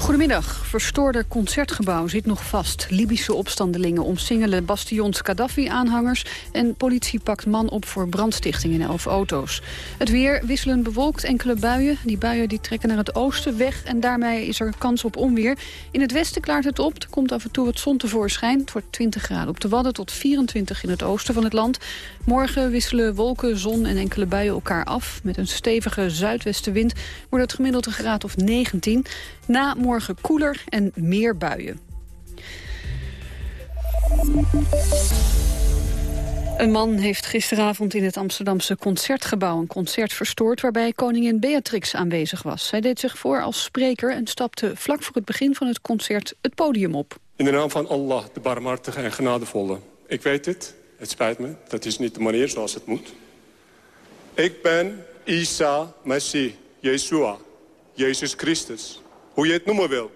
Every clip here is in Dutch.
Goedemiddag. Verstoorde concertgebouw zit nog vast. Libische opstandelingen omsingelen bastions Gaddafi-aanhangers... en politie pakt man op voor brandstichting in elf auto's. Het weer wisselend bewolkt, enkele buien. Die buien die trekken naar het oosten weg en daarmee is er kans op onweer. In het westen klaart het op, er komt af en toe wat zon tevoorschijn. Het wordt 20 graden op de Wadden tot 24 in het oosten van het land. Morgen wisselen wolken, zon en enkele buien elkaar af. Met een stevige zuidwestenwind wordt het gemiddeld een graad of 19. Na morgen koeler en meer buien. Een man heeft gisteravond in het Amsterdamse Concertgebouw een concert verstoord waarbij koningin Beatrix aanwezig was. Zij deed zich voor als spreker en stapte vlak voor het begin van het concert het podium op. In de naam van Allah, de barmhartige en genadevolle. Ik weet het, het spijt me, dat is niet de manier zoals het moet. Ik ben Isa Messi, Yeshua, Jezus Christus. Hoe je het noemen wil.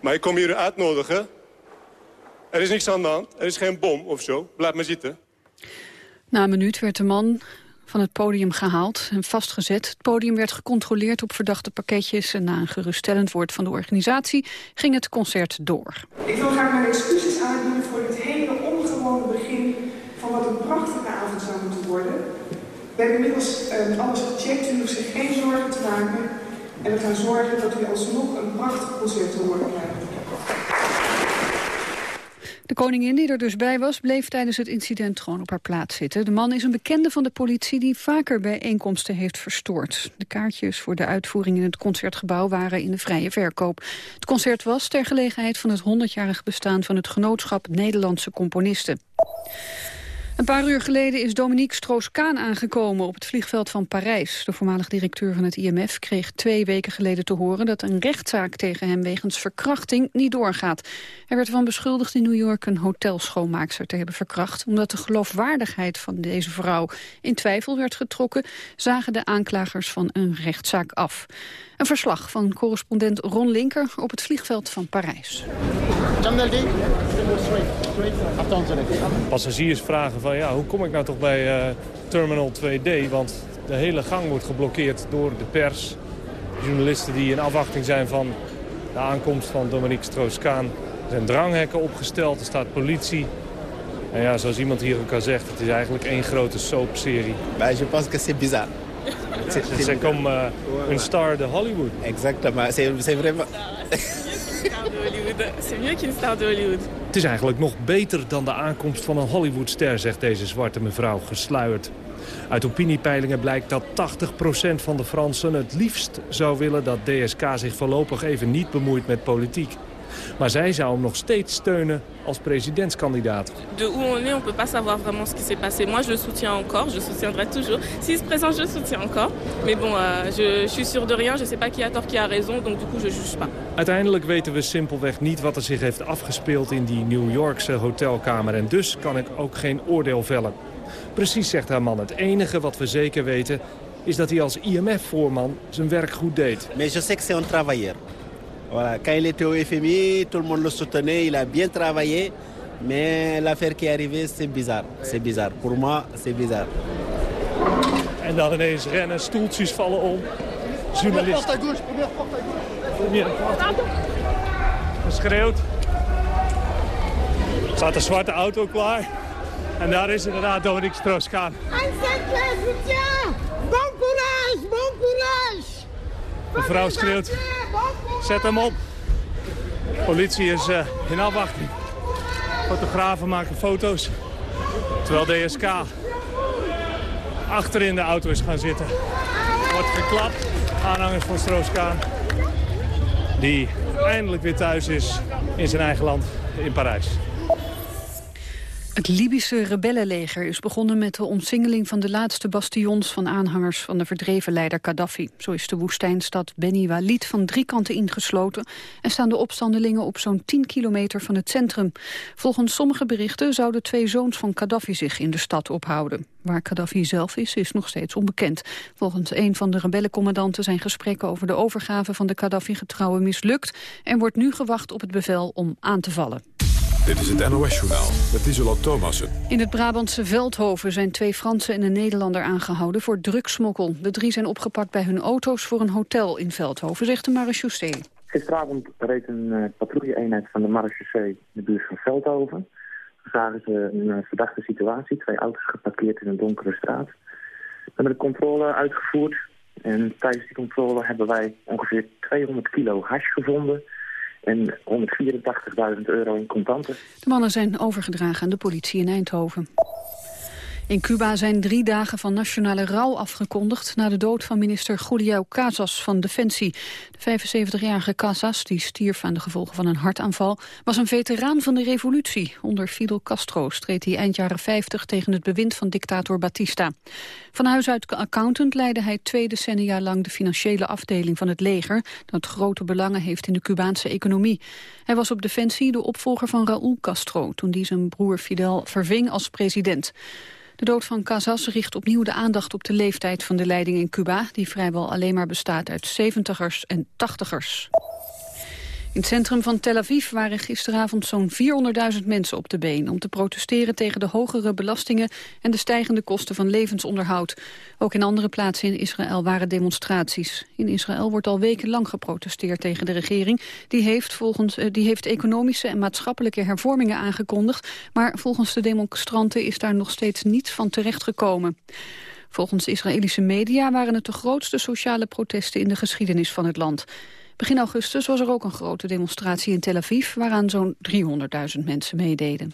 Maar ik kom hier uitnodigen. Er is niks aan de hand. Er is geen bom of zo. Blijf maar zitten. Na een minuut werd de man van het podium gehaald en vastgezet. Het podium werd gecontroleerd op verdachte pakketjes... en na een geruststellend woord van de organisatie ging het concert door. Ik wil graag mijn excuses aanbieden voor dit hele ongewone begin... van wat een prachtige avond zou moeten worden. We hebben inmiddels uh, alles gecheckt, u hoeft zich geen zorgen te maken... En we gaan zorgen dat u alsnog een prachtig concert te horen krijgt. De koningin die er dus bij was, bleef tijdens het incident gewoon op haar plaats zitten. De man is een bekende van de politie die vaker bijeenkomsten heeft verstoord. De kaartjes voor de uitvoering in het concertgebouw waren in de vrije verkoop. Het concert was ter gelegenheid van het 100-jarig bestaan van het genootschap Nederlandse componisten. Een paar uur geleden is Dominique Stroos-Kaan aangekomen op het vliegveld van Parijs. De voormalig directeur van het IMF kreeg twee weken geleden te horen... dat een rechtszaak tegen hem wegens verkrachting niet doorgaat. Hij werd ervan beschuldigd in New York een hotelschoonmaakster te hebben verkracht. Omdat de geloofwaardigheid van deze vrouw in twijfel werd getrokken... zagen de aanklagers van een rechtszaak af. Een verslag van correspondent Ron Linker op het vliegveld van Parijs. Passagiers vragen van ja, hoe kom ik nou toch bij uh, Terminal 2D? Want de hele gang wordt geblokkeerd door de pers. Journalisten die in afwachting zijn van de aankomst van Dominique Stroos-Kaan. Er zijn dranghekken opgesteld, er staat politie. En ja, zoals iemand hier ook al zegt, het is eigenlijk één grote soapserie. Maar je pense que c'est bizarre. C'est comme uh, een star de Hollywood. Exactement, c'est vraiment... C'est mieux qu'une star de Hollywood. Het is eigenlijk nog beter dan de aankomst van een Hollywoodster, zegt deze zwarte mevrouw gesluierd. Uit opiniepeilingen blijkt dat 80% van de Fransen het liefst zou willen dat DSK zich voorlopig even niet bemoeit met politiek. Maar zij zou hem nog steeds steunen als presidentskandidaat. De où on est, on peut pas savoir vraiment ce qui s'est passé. Moi, je le soutiens encore, je soutiendrai toujours. S'il se présente, je soutiens encore. Mais bon, euh, je, je suis sûre de rien, je sais pas qui a tort, qui a raison, donc du coup, je juge pas. Uiteindelijk weten we simpelweg niet wat er zich heeft afgespeeld in die New Yorkse hotelkamer. En dus kan ik ook geen oordeel vellen. Precies, zegt haar man. Het enige wat we zeker weten is dat hij als IMF-voorman zijn werk goed deed. Mais je sais que c'est un travailleur. Voilà. Quand il était au FMI, tout le monde le soutenait, il a bien travaillé. Mais l'affaire qui est arrivée, c'est bizarre. C'est bizarre. Pour moi, c'est bizarre. En dan ineens rennen, stoeltjes vallen om. Journalist. Première porte à gauche. Geschreeuwd. Er staat een zwarte auto klaar. En daar is inderdaad Dominique Stroos-Kaan. Bon courage, bon courage. De vrouw schreeuwt, zet hem op. Politie is uh, in afwachting. Fotografen maken foto's. Terwijl DSK achter in de auto is gaan zitten. Wordt geklapt. Aanhangers van Stroos-Kaan. Die eindelijk weer thuis is in zijn eigen land in Parijs. Het Libische rebellenleger is begonnen met de omsingeling van de laatste bastions van aanhangers van de verdreven leider Gaddafi. Zo is de woestijnstad Beni Walid van drie kanten ingesloten en staan de opstandelingen op zo'n 10 kilometer van het centrum. Volgens sommige berichten zouden twee zoons van Gaddafi zich in de stad ophouden. Waar Gaddafi zelf is, is nog steeds onbekend. Volgens een van de rebellencommandanten zijn gesprekken over de overgave van de Gaddafi-getrouwen mislukt en wordt nu gewacht op het bevel om aan te vallen. Dit is het NOS-journaal met Isola Thomassen. In het Brabantse Veldhoven zijn twee Fransen en een Nederlander aangehouden voor drugsmokkel. De drie zijn opgepakt bij hun auto's voor een hotel in Veldhoven, zegt de marechaussee. Gisteravond reed een uh, patrouille-eenheid van de marechaussee in de buurt van Veldhoven. Toen zagen ze een uh, verdachte situatie, twee auto's geparkeerd in een donkere straat. We hebben de controle uitgevoerd en tijdens die controle hebben wij ongeveer 200 kilo hash gevonden en 184.000 euro in contanten. De mannen zijn overgedragen aan de politie in Eindhoven. In Cuba zijn drie dagen van nationale rouw afgekondigd... na de dood van minister Julião Casas van Defensie. De 75-jarige Casas, die stierf aan de gevolgen van een hartaanval... was een veteraan van de revolutie. Onder Fidel Castro streed hij eind jaren 50 tegen het bewind van dictator Batista. Van huis uit accountant leidde hij twee decennia lang... de financiële afdeling van het leger... dat grote belangen heeft in de Cubaanse economie. Hij was op Defensie de opvolger van Raúl Castro... toen die zijn broer Fidel verving als president. De dood van Casas richt opnieuw de aandacht op de leeftijd van de leiding in Cuba... die vrijwel alleen maar bestaat uit 70ers en 80ers. In het centrum van Tel Aviv waren gisteravond zo'n 400.000 mensen op de been... om te protesteren tegen de hogere belastingen en de stijgende kosten van levensonderhoud. Ook in andere plaatsen in Israël waren demonstraties. In Israël wordt al wekenlang geprotesteerd tegen de regering. Die heeft, volgens, eh, die heeft economische en maatschappelijke hervormingen aangekondigd... maar volgens de demonstranten is daar nog steeds niets van terechtgekomen. Volgens Israëlische media waren het de grootste sociale protesten in de geschiedenis van het land. Begin augustus was er ook een grote demonstratie in Tel Aviv... waaraan zo'n 300.000 mensen meededen.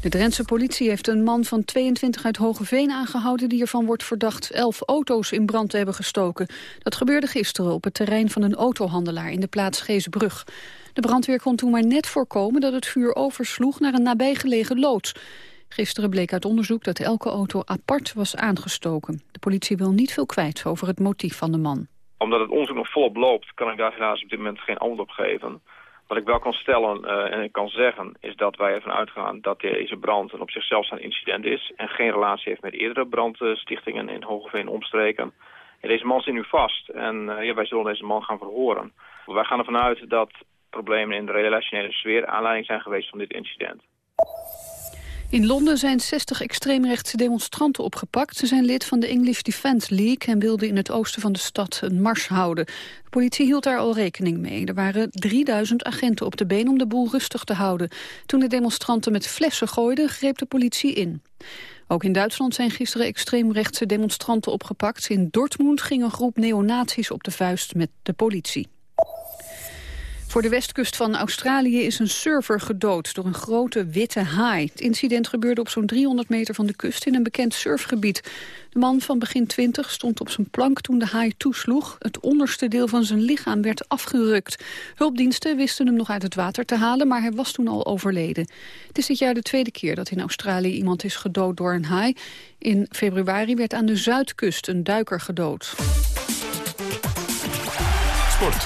De Drentse politie heeft een man van 22 uit Hogeveen aangehouden... die ervan wordt verdacht elf auto's in brand te hebben gestoken. Dat gebeurde gisteren op het terrein van een autohandelaar in de plaats Geesbrug. De brandweer kon toen maar net voorkomen dat het vuur oversloeg naar een nabijgelegen loods. Gisteren bleek uit onderzoek dat elke auto apart was aangestoken. De politie wil niet veel kwijt over het motief van de man omdat het onderzoek nog volop loopt, kan ik daar helaas op dit moment geen antwoord op geven. Wat ik wel kan stellen uh, en kan zeggen, is dat wij ervan uitgaan dat deze brand een op zichzelf een incident is en geen relatie heeft met eerdere brandstichtingen in Hogeveen omstreken. En deze man zit nu vast en uh, ja, wij zullen deze man gaan verhoren. Wij gaan ervan uit dat problemen in de relationele sfeer aanleiding zijn geweest van dit incident. In Londen zijn 60 extreemrechtse demonstranten opgepakt. Ze zijn lid van de English Defence League en wilden in het oosten van de stad een mars houden. De politie hield daar al rekening mee. Er waren 3000 agenten op de been om de boel rustig te houden. Toen de demonstranten met flessen gooiden, greep de politie in. Ook in Duitsland zijn gisteren extreemrechtse demonstranten opgepakt. In Dortmund ging een groep neonazies op de vuist met de politie. Voor de westkust van Australië is een surfer gedood door een grote witte haai. Het incident gebeurde op zo'n 300 meter van de kust in een bekend surfgebied. De man van begin 20 stond op zijn plank toen de haai toesloeg. Het onderste deel van zijn lichaam werd afgerukt. Hulpdiensten wisten hem nog uit het water te halen, maar hij was toen al overleden. Het is dit jaar de tweede keer dat in Australië iemand is gedood door een haai. In februari werd aan de zuidkust een duiker gedood. Sport.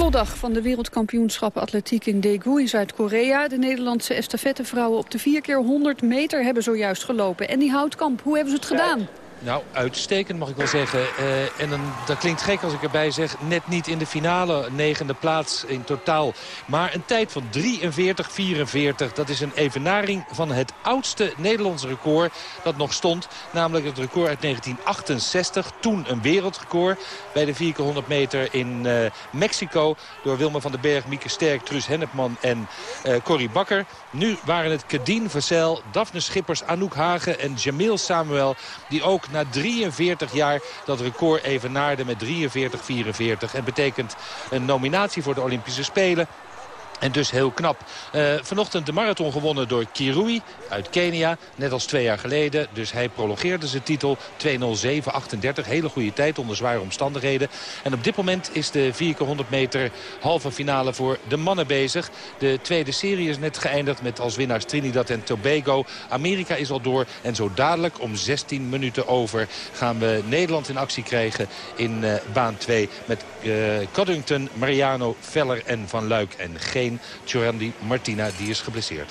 Slotdag van de wereldkampioenschappen atletiek in Daegu in Zuid-Korea. De Nederlandse estafettevrouwen op de 4 keer 100 meter hebben zojuist gelopen. En die houtkamp, hoe hebben ze het gedaan? Nou, uitstekend mag ik wel zeggen. Uh, en dat klinkt gek als ik erbij zeg, net niet in de finale negende plaats in totaal. Maar een tijd van 43-44, dat is een evenaring van het oudste Nederlandse record dat nog stond. Namelijk het record uit 1968, toen een wereldrecord bij de 4 keer 100 meter in uh, Mexico. Door Wilma van den Berg, Mieke Sterk, Truus Hennepman en uh, Corrie Bakker. Nu waren het Kadien Versel, Daphne Schippers, Anouk Hagen en Jamil Samuel... die ook na 43 jaar dat record evenaarde met 43-44. En betekent een nominatie voor de Olympische Spelen. En dus heel knap. Uh, vanochtend de marathon gewonnen door Kirui uit Kenia. Net als twee jaar geleden. Dus hij prolongeerde zijn titel. 2.07.38. Hele goede tijd onder zware omstandigheden. En op dit moment is de 4 keer 100 meter halve finale voor de mannen bezig. De tweede serie is net geëindigd met als winnaars Trinidad en Tobago. Amerika is al door. En zo dadelijk om 16 minuten over gaan we Nederland in actie krijgen in uh, baan 2. Met uh, Coddington, Mariano, Veller en Van Luik en geen alleen Martina, die is geblesseerd.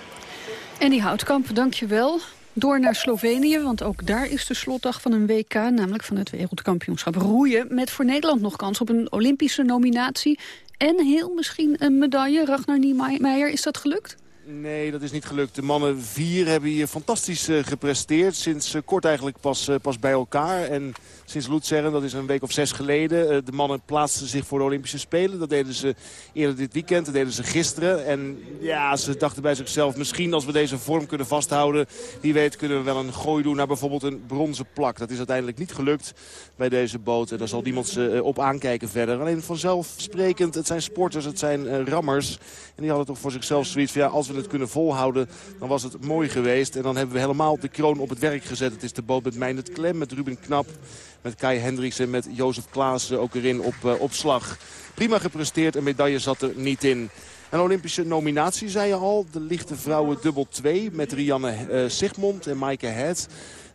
En die Houtkamp, dankjewel. Door naar Slovenië, want ook daar is de slotdag van een WK... namelijk van het wereldkampioenschap roeien... met voor Nederland nog kans op een Olympische nominatie... en heel misschien een medaille. Ragnar Niemeyer, is dat gelukt? Nee, dat is niet gelukt. De mannen vier hebben hier fantastisch gepresteerd. Sinds kort eigenlijk pas, pas bij elkaar. En sinds Luzern, dat is een week of zes geleden. de mannen plaatsten zich voor de Olympische Spelen. Dat deden ze eerder dit weekend. Dat deden ze gisteren. En ja, ze dachten bij zichzelf, misschien als we deze vorm kunnen vasthouden... wie weet kunnen we wel een gooi doen naar bijvoorbeeld een bronzen plak. Dat is uiteindelijk niet gelukt bij deze boot. En daar zal niemand ze op aankijken verder. Alleen vanzelfsprekend, het zijn sporters, het zijn rammers. En die hadden toch voor zichzelf zoiets van... ja, als we kunnen volhouden, dan was het mooi geweest. En dan hebben we helemaal de kroon op het werk gezet. Het is de boot met Meindert Klem, met Ruben Knap, met Kai Hendricks en met Jozef Klaassen ook erin op, uh. Prima gepresteerd, een medaille zat er niet in. Een Olympische nominatie, zei je al. De lichte vrouwen dubbel 2 met Rianne uh, Sigmond en Maaike Het.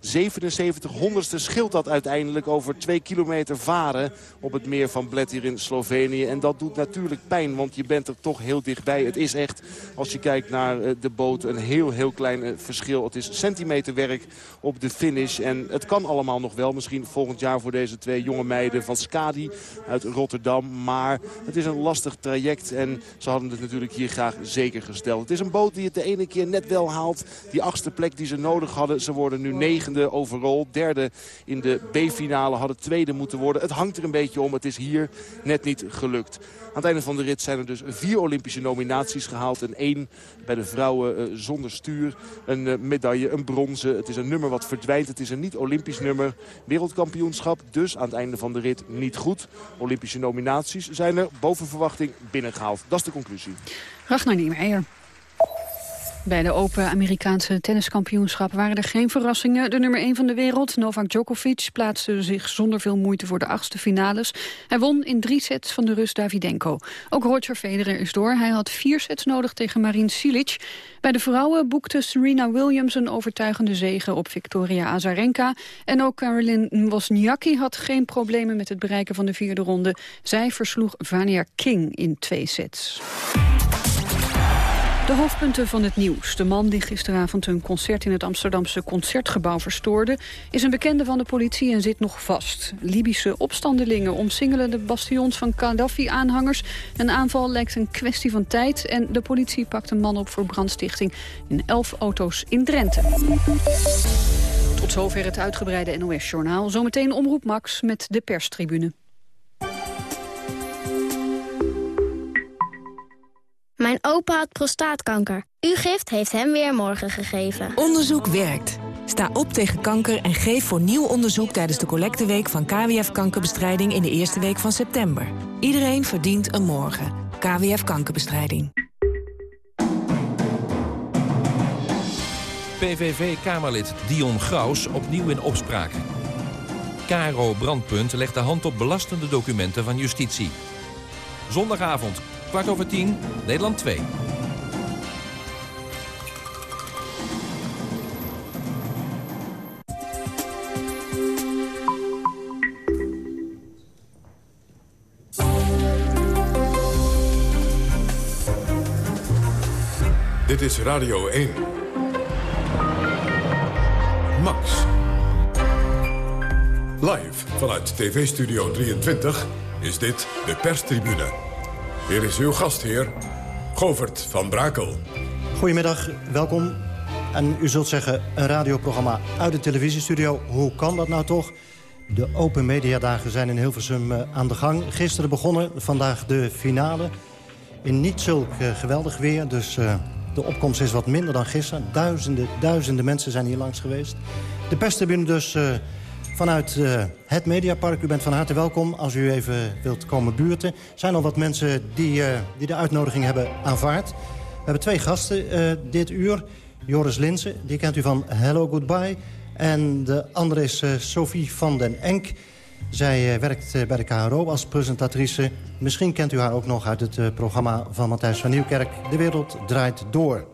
77 honderdste scheelt dat uiteindelijk over twee kilometer varen op het meer van Bled hier in Slovenië. En dat doet natuurlijk pijn, want je bent er toch heel dichtbij. Het is echt, als je kijkt naar eh, de boot, een heel, heel klein eh, verschil. Het is centimeterwerk op de finish. En het kan allemaal nog wel, misschien volgend jaar voor deze twee jonge meiden van Skadi uit Rotterdam. Maar het is een lastig traject en ze hadden het natuurlijk hier graag zeker gesteld. Het is een boot die het de ene keer net wel haalt. Die achtste plek die ze nodig hadden. Ze worden nu negen negende overal. Derde in de B-finale hadden tweede moeten worden. Het hangt er een beetje om. Het is hier net niet gelukt. Aan het einde van de rit zijn er dus vier Olympische nominaties gehaald. En één bij de vrouwen uh, zonder stuur. Een uh, medaille, een bronzen. Het is een nummer wat verdwijnt. Het is een niet-Olympisch nummer. Wereldkampioenschap dus aan het einde van de rit niet goed. Olympische nominaties zijn er boven verwachting binnengehaald. Dat is de conclusie. Ragnar Niemeyer. Bij de Open Amerikaanse tenniskampioenschap waren er geen verrassingen. De nummer 1 van de wereld, Novak Djokovic, plaatste zich zonder veel moeite voor de achtste finales. Hij won in drie sets van de Rus Davidenko. Ook Roger Federer is door. Hij had vier sets nodig tegen Marin Cilic. Bij de vrouwen boekte Serena Williams een overtuigende zege op Victoria Azarenka. En ook Caroline Wozniacki had geen problemen met het bereiken van de vierde ronde. Zij versloeg Vania King in twee sets. De hoofdpunten van het nieuws. De man die gisteravond een concert in het Amsterdamse Concertgebouw verstoorde... is een bekende van de politie en zit nog vast. Libische opstandelingen omsingelen de bastions van Gaddafi-aanhangers. Een aanval lijkt een kwestie van tijd... en de politie pakt een man op voor brandstichting in elf auto's in Drenthe. Tot zover het uitgebreide NOS-journaal. Zometeen Omroep Max met de perstribune. Mijn opa had prostaatkanker. Uw gift heeft hem weer morgen gegeven. Onderzoek werkt. Sta op tegen kanker en geef voor nieuw onderzoek tijdens de collecteweek van KWF Kankerbestrijding in de eerste week van september. Iedereen verdient een morgen. KWF Kankerbestrijding. PVV-Kamerlid Dion Graus opnieuw in opspraak. Caro Brandpunt legt de hand op belastende documenten van justitie. Zondagavond kwart over tien, Nederland 2. Dit is Radio 1. Max. Live vanuit TV-studio 23 is dit de perstribune. Hier is uw gastheer, Govert van Brakel. Goedemiddag, welkom. En u zult zeggen, een radioprogramma uit de televisiestudio. Hoe kan dat nou toch? De Open Mediadagen zijn in Hilversum eh, aan de gang. Gisteren begonnen, vandaag de finale. In niet zulk uh, geweldig weer, dus uh, de opkomst is wat minder dan gisteren. Duizenden, duizenden mensen zijn hier langs geweest. De perstribune dus vanuit uh, het Mediapark. U bent van harte welkom als u even wilt komen buurten. Er zijn al wat mensen die, uh, die de uitnodiging hebben aanvaard. We hebben twee gasten uh, dit uur. Joris Linsen, die kent u van Hello Goodbye. En de andere is Sophie van den Enk. Zij werkt bij de KRO als presentatrice. Misschien kent u haar ook nog uit het programma van Matthijs van Nieuwkerk. De wereld draait door.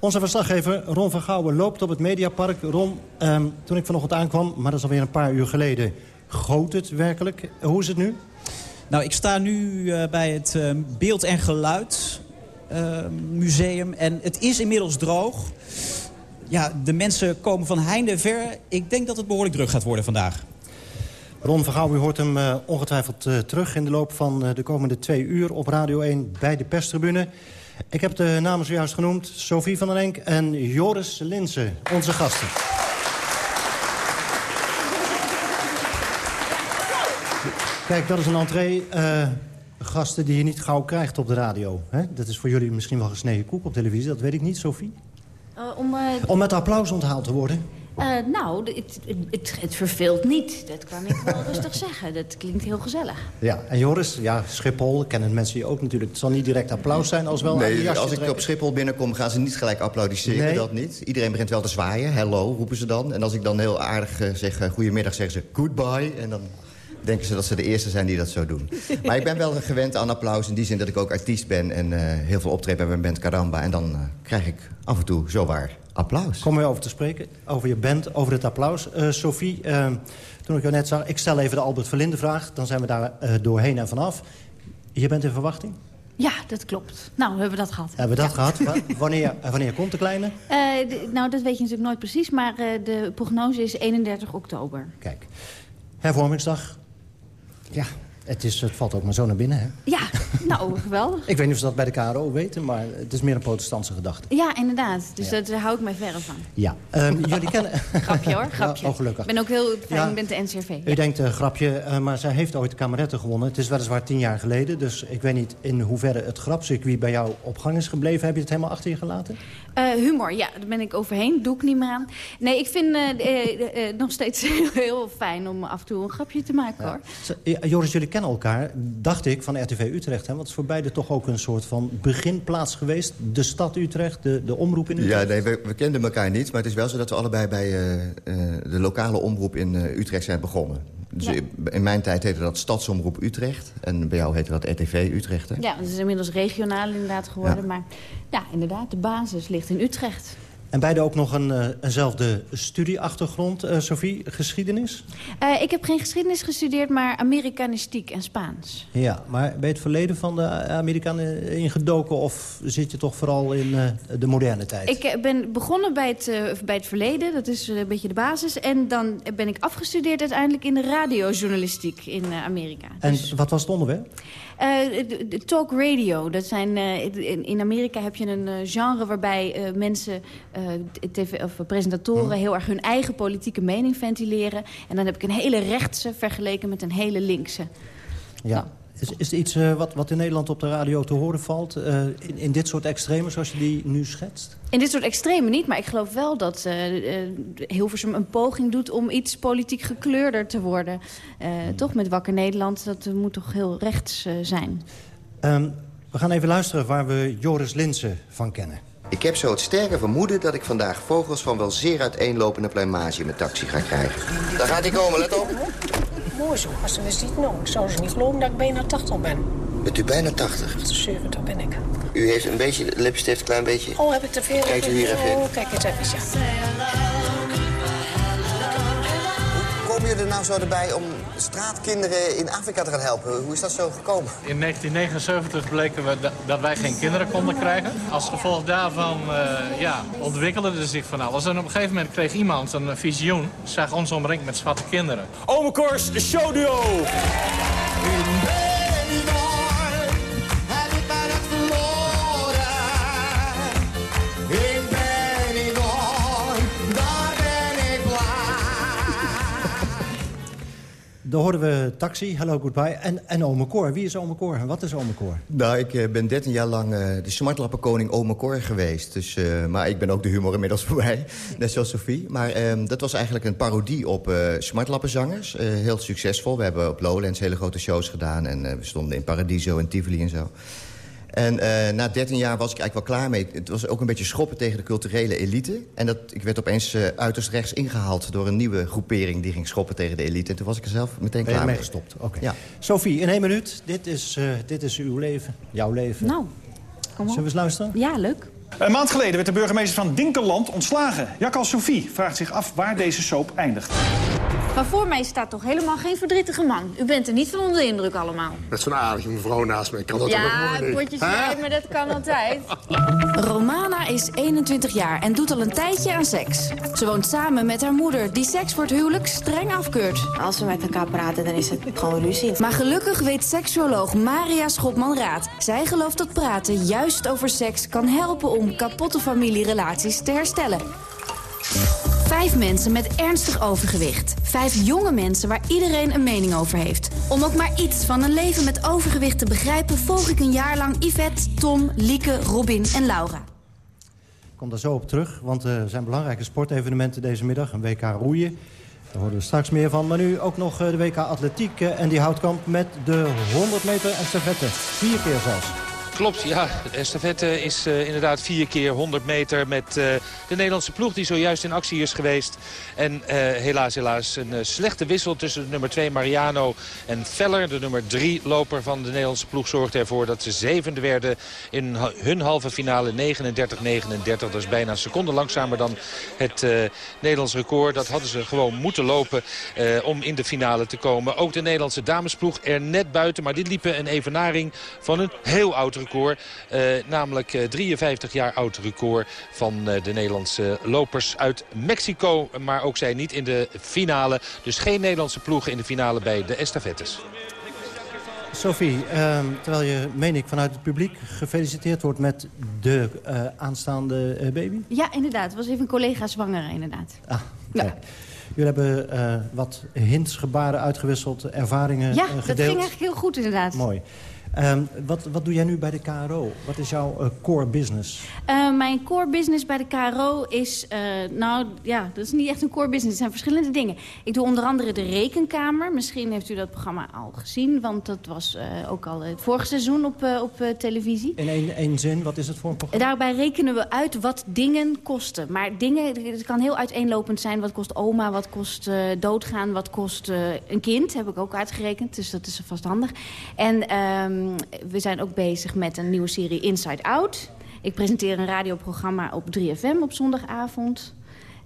Onze verslaggever Ron van Gouwen loopt op het Mediapark. Ron, um, toen ik vanochtend aankwam, maar dat is alweer een paar uur geleden... goot het werkelijk. Hoe is het nu? Nou, ik sta nu uh, bij het uh, Beeld en Geluid uh, Museum. En het is inmiddels droog. Ja, de mensen komen van heinde ver. Ik denk dat het behoorlijk druk gaat worden vandaag. Ron van Gouwen, u hoort hem ongetwijfeld terug in de loop van de komende twee uur op Radio 1 bij de perstribune. Ik heb de namen zojuist genoemd. Sophie van den Enk en Joris Linsen, onze gasten. Kijk, dat is een entree. Uh, gasten die je niet gauw krijgt op de radio. Hè? Dat is voor jullie misschien wel gesneden koek op televisie. Dat weet ik niet, Sophie. Uh, om, uh... om met applaus onthaald te worden. Uh, nou, het, het, het, verveelt niet. Dat kan ik wel rustig zeggen. Dat klinkt heel gezellig. Ja, en Joris, ja, Schiphol, kennen mensen je ook natuurlijk. Het zal niet direct applaus zijn als wel Nee, als ik op Schiphol binnenkom, gaan ze niet gelijk applaudisseren. Nee. Dat niet. Iedereen begint wel te zwaaien. Hello, roepen ze dan. En als ik dan heel aardig uh, zeg uh, goedemiddag, zeggen ze goodbye. En dan denken ze dat ze de eerste zijn die dat zo doen. Maar ik ben wel gewend aan applaus in die zin dat ik ook artiest ben... en heel veel optreden bij mijn band Caramba. En dan krijg ik af en toe zowaar applaus. Kom je over te spreken, over je band, over het applaus. Uh, Sophie, uh, toen ik jou net zag, ik stel even de Albert Verlinde vraag. Dan zijn we daar uh, doorheen en vanaf. Je bent in verwachting? Ja, dat klopt. Nou, hebben we dat gehad. Hebben we dat gehad? wanneer, wanneer komt de kleine? De, nou, dat weet je natuurlijk nooit precies. Maar de prognose is 31 oktober. Kijk, hervormingsdag. Ja, het, is, het valt ook maar zo naar binnen, hè? Ja, nou, geweldig. ik weet niet of ze dat bij de KRO weten, maar het is meer een protestantse gedachte. Ja, inderdaad. Dus ja. daar hou ik mij verre van. Ja. Um, jullie kennen... grapje hoor, grapje. Oh, gelukkig. Ik ben ook heel fijn, ja. bent de NCRV. U denkt, uh, grapje, uh, maar zij heeft ooit de kameretten gewonnen. Het is weliswaar tien jaar geleden, dus ik weet niet in hoeverre het grapcircuit bij jou op gang is gebleven. Heb je het helemaal achter je gelaten? Uh, humor, ja, daar ben ik overheen. Doe ik niet meer aan. Nee, ik vind nog steeds heel fijn om af en toe een grapje te maken, hoor. Joris, jullie kennen elkaar, dacht ik, van RTV Utrecht. Hè? Want het is voor beide toch ook een soort van beginplaats geweest. De stad Utrecht, de, de omroep in Utrecht. Ja, nee, we, we kenden elkaar niet. Maar het is wel zo dat we allebei bij uh, uh, de lokale omroep in uh, Utrecht zijn begonnen. Dus ja. in mijn tijd heette dat Stadsomroep Utrecht. En bij jou heette dat RTV Utrecht, hè? Ja, het is inmiddels regionaal inderdaad geworden. Ja. Maar ja, inderdaad, de basis ligt in Utrecht. En beide ook nog een, uh, eenzelfde studieachtergrond, uh, Sophie, geschiedenis? Uh, ik heb geen geschiedenis gestudeerd, maar Amerikanistiek en Spaans. Ja, maar ben je het verleden van de Amerikanen ingedoken... of zit je toch vooral in de moderne tijd? Ik ben begonnen bij het, bij het verleden, dat is een beetje de basis. En dan ben ik afgestudeerd uiteindelijk in de radiojournalistiek in Amerika. En dus... wat was het onderwerp? De talk radio. Dat zijn, in, Amerika heb je een genre waarbij mensen, TV, of presentatoren... Hmm. heel erg hun eigen politieke mening ventileren. En dan heb ik een hele rechtse vergeleken met een hele linkse. Ja. Nou. Is, is er iets uh, wat, wat in Nederland op de radio te horen valt? Uh, in, in dit soort extremen zoals je die nu schetst? In dit soort extremen niet, maar ik geloof wel dat uh, Hilversum een poging doet... om iets politiek gekleurder te worden. Hmm. Toch met Wakker Nederland, dat moet toch heel rechts zijn. Um, we gaan even luisteren waar we Joris Linsen van kennen. Ik heb zo het sterke vermoeden dat ik vandaag vogels van wel zeer uiteenlopende pluimage in mijn taxi ga krijgen. Daar gaat hij komen, let op. Mooi zo, als ze me ziet, nou, ik zou ze niet geloven dat ik bijna 80 ben. Bent u bijna 80? 78 ben ik. U heeft een beetje lipstift, een klein beetje. Oh, heb ik te veel? Kijkt u hier even in. Oh, kijk eens even, ja. Hoe kom je er nou zo erbij om straatkinderen in Afrika te gaan helpen? Hoe is dat zo gekomen? In 1979 bleken we dat wij geen kinderen konden krijgen. Als gevolg daarvan uh, ja, ontwikkelde er zich van alles. En op een gegeven moment kreeg iemand een visioen. Zag ons omringd met zwarte kinderen. Ome Kors, showduo! Daar hoorden we Taxi, Hello Goodbye en, en Ome. Wie is Ome Cor en wat is Ome Cor? Nou, ik uh, ben 13 jaar lang uh, de smartlappenkoning Ome Cor geweest. Dus, uh, maar ik ben ook de humor inmiddels voorbij, net zoals Sophie. Maar ehm, dat was eigenlijk een parodie op smartlappenzangers. heel succesvol. We hebben op Lowlands hele grote shows gedaan. En we stonden in Paradiso en Tivoli en zo. En uh, na 13 jaar was ik eigenlijk wel klaar mee. Het was ook een beetje schoppen tegen de culturele elite. En dat, ik werd opeens uh, uiterst rechts ingehaald door een nieuwe groepering... die ging schoppen tegen de elite. En toen was ik er zelf meteen ben klaar mee. gestopt, oké. Okay. Ja. Sophie, in één minuut. Dit is, uh, dit is uw leven, jouw leven. Nou, kom op. Zullen we eens luisteren? Ja, leuk. Een maand geleden werd de burgemeester van Dinkeland ontslagen. Jakal Sophie vraagt zich af waar deze soap eindigt. Maar voor mij staat toch helemaal geen verdrietige man. U bent er niet van onder de indruk allemaal. Met zo'n aardige mevrouw naast me. Kan dat ja, toch nog mooi potjes maar dat kan altijd. Romana Oma is 21 jaar en doet al een tijdje aan seks. Ze woont samen met haar moeder, die seks voor het huwelijk streng afkeurt. Als we met elkaar praten, dan is het gewoon ruzie. Maar gelukkig weet seksuoloog Maria Schotman-Raad. Zij gelooft dat praten juist over seks kan helpen om kapotte familierelaties te herstellen. Vijf mensen met ernstig overgewicht. Vijf jonge mensen waar iedereen een mening over heeft. Om ook maar iets van een leven met overgewicht te begrijpen... volg ik een jaar lang Yvette, Tom, Lieke, Robin en Laura. Ik kom daar zo op terug, want er zijn belangrijke sportevenementen deze middag. Een WK roeien, daar horen we straks meer van. Maar nu ook nog eh, de WK atletiek eh, en die houtkamp met de 100 meter estafette. Vier keer zelfs. Klopt, ja. De estafette is uh, inderdaad vier keer 100 meter met uh, de Nederlandse ploeg die zojuist in actie is geweest. En uh, helaas, helaas een slechte wissel tussen nummer 2 Mariano en Veller. De nummer 3 loper van de Nederlandse ploeg zorgde ervoor dat ze zevende werden in hun halve finale 39-39. Dat is bijna een seconde langzamer dan het Nederlands record. Dat hadden ze gewoon moeten lopen om in de finale te komen. Ook de Nederlandse damesploeg er net buiten. Maar dit liepen een evenaring van een heel oud record. Uh, namelijk uh, 53 jaar oud record van uh, de Nederlandse lopers uit Mexico. Maar ook zij niet in de finale. Dus geen Nederlandse ploegen in de finale bij de estafettes. Sophie, ehm, terwijl je, meen ik, vanuit het publiek gefeliciteerd wordt met de uh, aanstaande baby? Ja, inderdaad. Het was even een collega zwanger, inderdaad. Ah, ja. Jullie hebben uh, wat hints, gebaren uitgewisseld, ervaringen ja, gedeeld. Ja, dat ging eigenlijk heel goed, inderdaad. Mooi. Um, wat, wat doe jij nu bij de KRO? Wat is jouw uh, core business? Uh, mijn core business bij de KRO is... Uh, nou, ja, dat is niet echt een core business. Het zijn verschillende dingen. Ik doe onder andere de Rekenkamer. Misschien heeft u dat programma al gezien. Want dat was ook al het vorige seizoen op, op televisie. In één, één zin, wat is het voor een programma? Daarbij rekenen we uit wat dingen kosten. Maar dingen, het kan heel uiteenlopend zijn. Wat kost oma, wat kost doodgaan, wat kost een kind. Heb ik ook uitgerekend. Dus dat is vast handig. En... Um, we zijn ook bezig met een nieuwe serie Inside Out. Ik presenteer een radioprogramma op 3FM op zondagavond.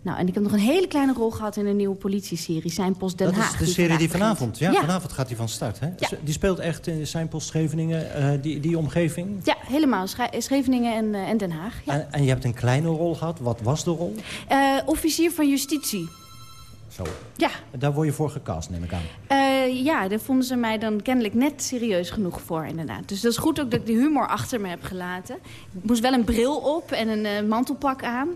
Nou, en ik heb nog een hele kleine rol gehad in een nieuwe politieserie, Seinpost Den Haag. Dat is de serie die vanavond, ja, ja, vanavond gaat die van start, hè? Ja. Die speelt echt in Seinpost Scheveningen, uh, die, die omgeving? Ja, helemaal. Scheveningen en, uh, en Den Haag, ja. en, en, je hebt een kleine rol gehad. Wat was de rol? Uh, officier van justitie. Zo. Ja. Daar word je voor gecast, neem ik aan. Uh, ja, daar vonden ze mij dan kennelijk net serieus genoeg voor, inderdaad. Dus dat is goed ook dat ik de humor achter me heb gelaten. Ik moest wel een bril op en een uh, mantelpak aan.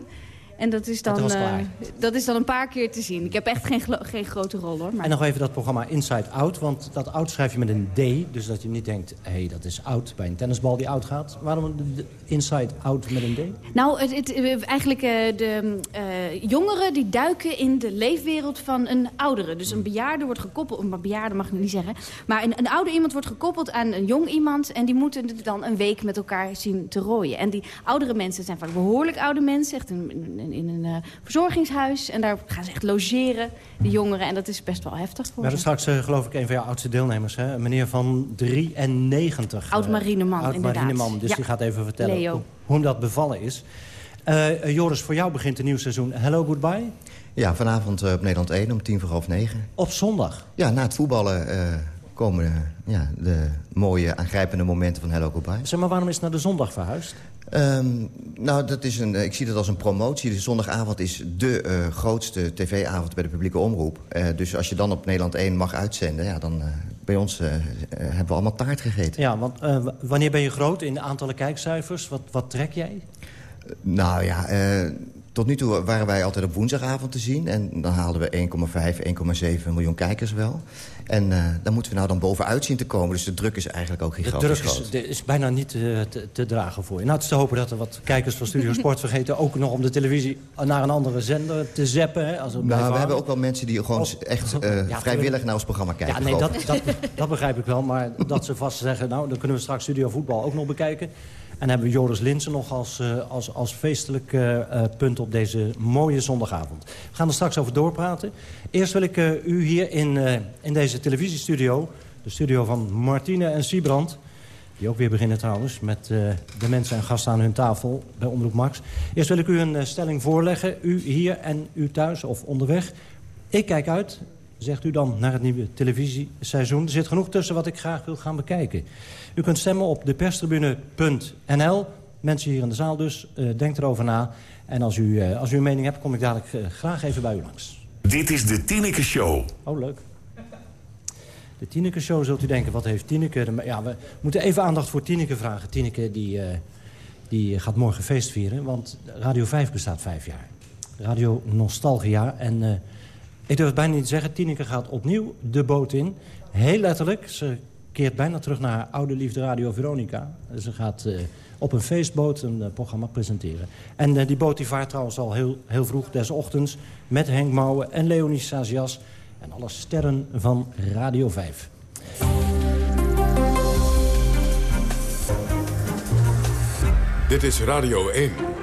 En dat is, dan, dat, uh, dat is dan een paar keer te zien. Ik heb echt geen, geen grote rol, hoor. Maar... En nog even dat programma Inside Out. Want dat oud schrijf je met een D. Dus dat je niet denkt, hé, hey, dat is oud bij een tennisbal die oud gaat. Waarom de Inside Out met een D? Nou, het, het, eigenlijk uh, de uh, jongeren die duiken in de leefwereld van een oudere. Dus een bejaarde wordt gekoppeld... Een bejaarde mag ik niet zeggen. Maar een, een oude iemand wordt gekoppeld aan een jong iemand. En die moeten dan een week met elkaar zien te rooien. En die oudere mensen zijn vaak behoorlijk oude mensen. Echt een, een in een uh, verzorgingshuis. En daar gaan ze echt logeren, de jongeren. En dat is best wel heftig voor We hebben straks, uh, geloof ik, een van jouw oudste deelnemers. Hè? Een meneer van 93. Oud-marineman, Oud inderdaad. Oud-marineman, dus ja. die gaat even vertellen Leo. hoe, hoe hem dat bevallen is. Uh, Joris, voor jou begint een nieuw seizoen. Hello, goodbye. Ja, vanavond op Nederland 1 om tien voor half negen. Op zondag? Ja, na het voetballen komen ja, de mooie, aangrijpende momenten van Hello Goodbye. Zeg maar, waarom is het naar de zondag verhuisd? Um, nou, dat is een, ik zie dat als een promotie. De zondagavond is de uh, grootste tv-avond bij de publieke omroep. Uh, dus als je dan op Nederland 1 mag uitzenden... Ja, dan uh, bij ons hebben we allemaal taart gegeten. Ja, want wanneer ben je groot in de aantallen kijkcijfers? Wat, wat trek jij? nou ja... tot nu toe waren wij altijd op woensdagavond te zien. En dan haalden we 1,5, 1,7 miljoen kijkers wel. En uh, daar moeten we nou dan bovenuit zien te komen. Dus de druk is eigenlijk ook gigantisch De druk is, de, is bijna niet uh, te, te, dragen voor je. Nou, het is te hopen dat er wat kijkers van Studio Sport vergeten... ook nog om de televisie naar een andere zender te zeppen. Hè, als nou, we hebben ook wel mensen die gewoon of, echt uh, ja, vrijwillig naar ons programma kijken. Ja, nee, dat, dat, dat begrijp ik wel. Maar dat ze vast zeggen, nou, dan kunnen we straks Studio Voetbal ook nog bekijken. En hebben we Joris Linsen nog als, uh, als, als feestelijk uh, uh, punt op deze mooie zondagavond. We gaan er straks over doorpraten. Eerst wil ik u hier in, in deze televisiestudio... de studio van Martine en Siebrand... die ook weer beginnen trouwens met de mensen en gasten aan hun tafel bij Omroep Max. Eerst wil ik u een stelling voorleggen. U hier en u thuis of onderweg. Ik kijk uit, zegt u dan, naar het nieuwe televisieseizoen. Er zit genoeg tussen wat ik graag wil gaan bekijken. U kunt stemmen op deperstribune.nl Mensen hier in de zaal dus, uh, denk erover na. En als u, uh, als u een mening hebt, kom ik dadelijk uh, graag even bij u langs. Dit is de Tineke Show. Oh, leuk. De Tineke Show zult u denken, wat heeft Tineke... Ja, we moeten even aandacht voor Tineke vragen. Tineke die, die gaat morgen feest vieren, want Radio 5 bestaat vijf jaar. Radio Nostalgia. En ik durf het bijna niet te zeggen, Tineke gaat opnieuw de boot in. Heel letterlijk, ze keert bijna terug naar haar oude liefde Radio Veronica. Ze gaat uh, op een feestboot een uh, programma presenteren. En uh, die boot die vaart trouwens al heel, heel vroeg des ochtends... met Henk Mouwen en Leonie Sazias en alle sterren van Radio 5. Dit is Radio 1.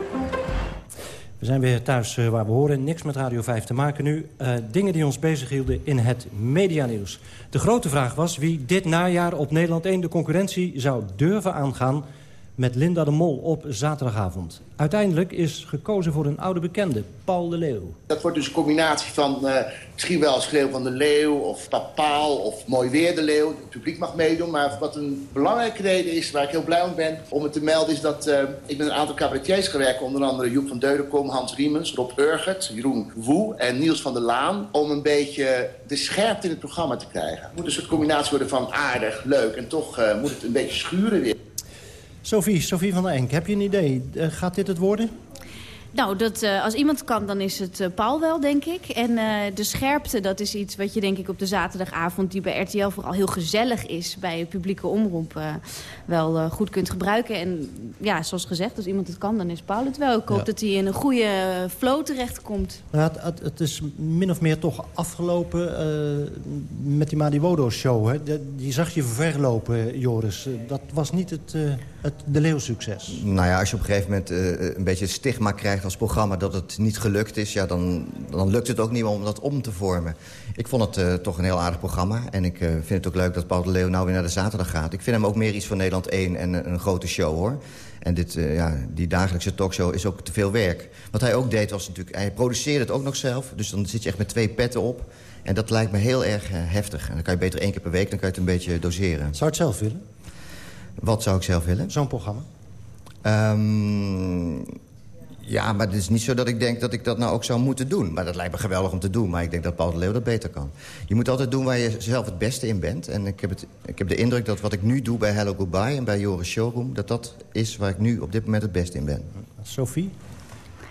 We zijn weer thuis uh, waar we horen. Niks met Radio 5 te maken nu. Uh, dingen die ons bezighielden in het medianieuws. De grote vraag was wie dit najaar op Nederland 1 de concurrentie zou durven aangaan met Linda de Mol op zaterdagavond. Uiteindelijk is gekozen voor een oude bekende, Paul de Leeuw. Dat wordt dus een combinatie van uh, misschien wel Schreeuw van de Leeuw... of Papaal of Mooi Weer de Leeuw. Het publiek mag meedoen, maar wat een belangrijke reden is... waar ik heel blij om ben om het te melden... is dat uh, ik met een aantal cabaretiers gewerkt... onder andere Joep van Deudekom, Hans Riemens, Rob Urgert... Jeroen Woe en Niels van der Laan... om een beetje de scherpte in het programma te krijgen. Het moet een combinatie worden van aardig, leuk... en toch uh, moet het een beetje schuren weer. Sophie, Sophie van der Enk, heb je een idee? Uh, gaat dit het worden? Nou, dat, uh, als iemand kan, dan is het uh, Paul wel, denk ik. En uh, de scherpte, dat is iets wat je denk ik op de zaterdagavond... die bij RTL vooral heel gezellig is bij het publieke omroep... wel goed kunt gebruiken. En ja, zoals gezegd, als iemand het kan, dan is Paul het wel. Ik hoop ja. dat hij in een goede flow terechtkomt. Nou, het, het, het, is min of meer toch afgelopen met die Madiwodo-show. Die zag je verlopen, Joris. dat was niet het, het de leeuwsucces. Nou ja, als je op een gegeven moment een beetje het stigma krijgt als programma dat het niet gelukt is... Ja, dan, dan lukt het ook niet meer om dat om te vormen. Ik vond het uh, toch een heel aardig programma. En ik uh, vind het ook leuk dat Paul de Leeuw nou weer naar de zaterdag gaat. Ik vind hem ook meer iets van Nederland 1 en een, een grote show, hoor. En dit, ja, die dagelijkse talkshow is ook te veel werk. Wat hij ook deed was natuurlijk... Hij produceerde het ook nog zelf. Dus dan zit je echt met twee petten op. En dat lijkt me heel erg heftig. En dan kan je beter één keer per week, dan kan je het een beetje doseren. Zou het zelf willen? Wat zou ik zelf willen? Zo'n programma? Um, ja, maar het is niet zo dat ik denk dat ik dat nou ook zou moeten doen. Maar dat lijkt me geweldig om te doen. Maar ik denk dat Paul de Leeuw dat beter kan. Je moet altijd doen waar je zelf het beste in bent. En ik heb, het, ik heb de indruk dat wat ik nu doe bij Hello Goodbye... en bij Joris Showroom... dat dat is waar ik nu op dit moment het beste in ben. Sophie?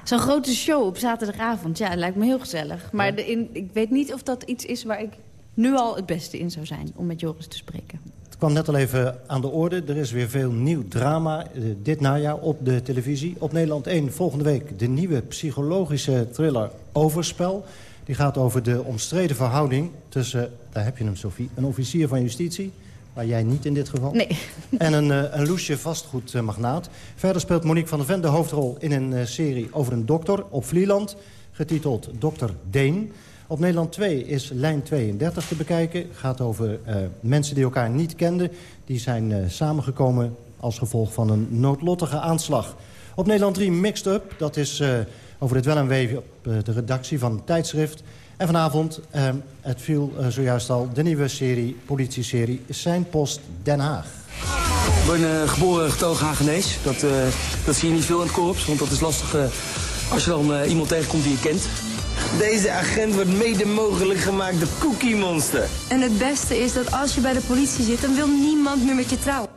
Zo'n grote show op zaterdagavond, ja, lijkt me heel gezellig. Maar ja. de in, ik weet niet of dat iets is waar ik nu al het beste in zou zijn... om met Joris te spreken. Kwam net al even aan de orde. Er is weer veel nieuw drama uh, dit najaar op de televisie. Op Nederland 1 volgende week de nieuwe psychologische thriller Overspel. Die gaat over de omstreden verhouding tussen, daar heb je hem Sophie... een officier van justitie, waar jij niet in dit geval... Nee. En een, uh, een loesje vastgoedmagnaat. Verder speelt Monique van der Ven de hoofdrol in een uh, serie over een dokter op Vlieland... getiteld Dokter Deen... Op Nederland 2 is lijn 32 te bekijken. gaat over uh, mensen die elkaar niet kenden. Die zijn uh, samengekomen als gevolg van een noodlottige aanslag. Op Nederland 3 Mixed Up. Dat is uh, over het wel en wee op de redactie van een tijdschrift. En vanavond, het viel zojuist al, de nieuwe serie, politieserie Zijn Post Den Haag. Ik ben geboren getogen Hagenees. Dat, dat zie je niet veel in het korps, want dat is lastig als je dan iemand tegenkomt die je kent. Deze agent wordt mede mogelijk gemaakt door Cookie Monster. En het beste is dat als je bij de politie zit, dan wil niemand meer met je trouwen.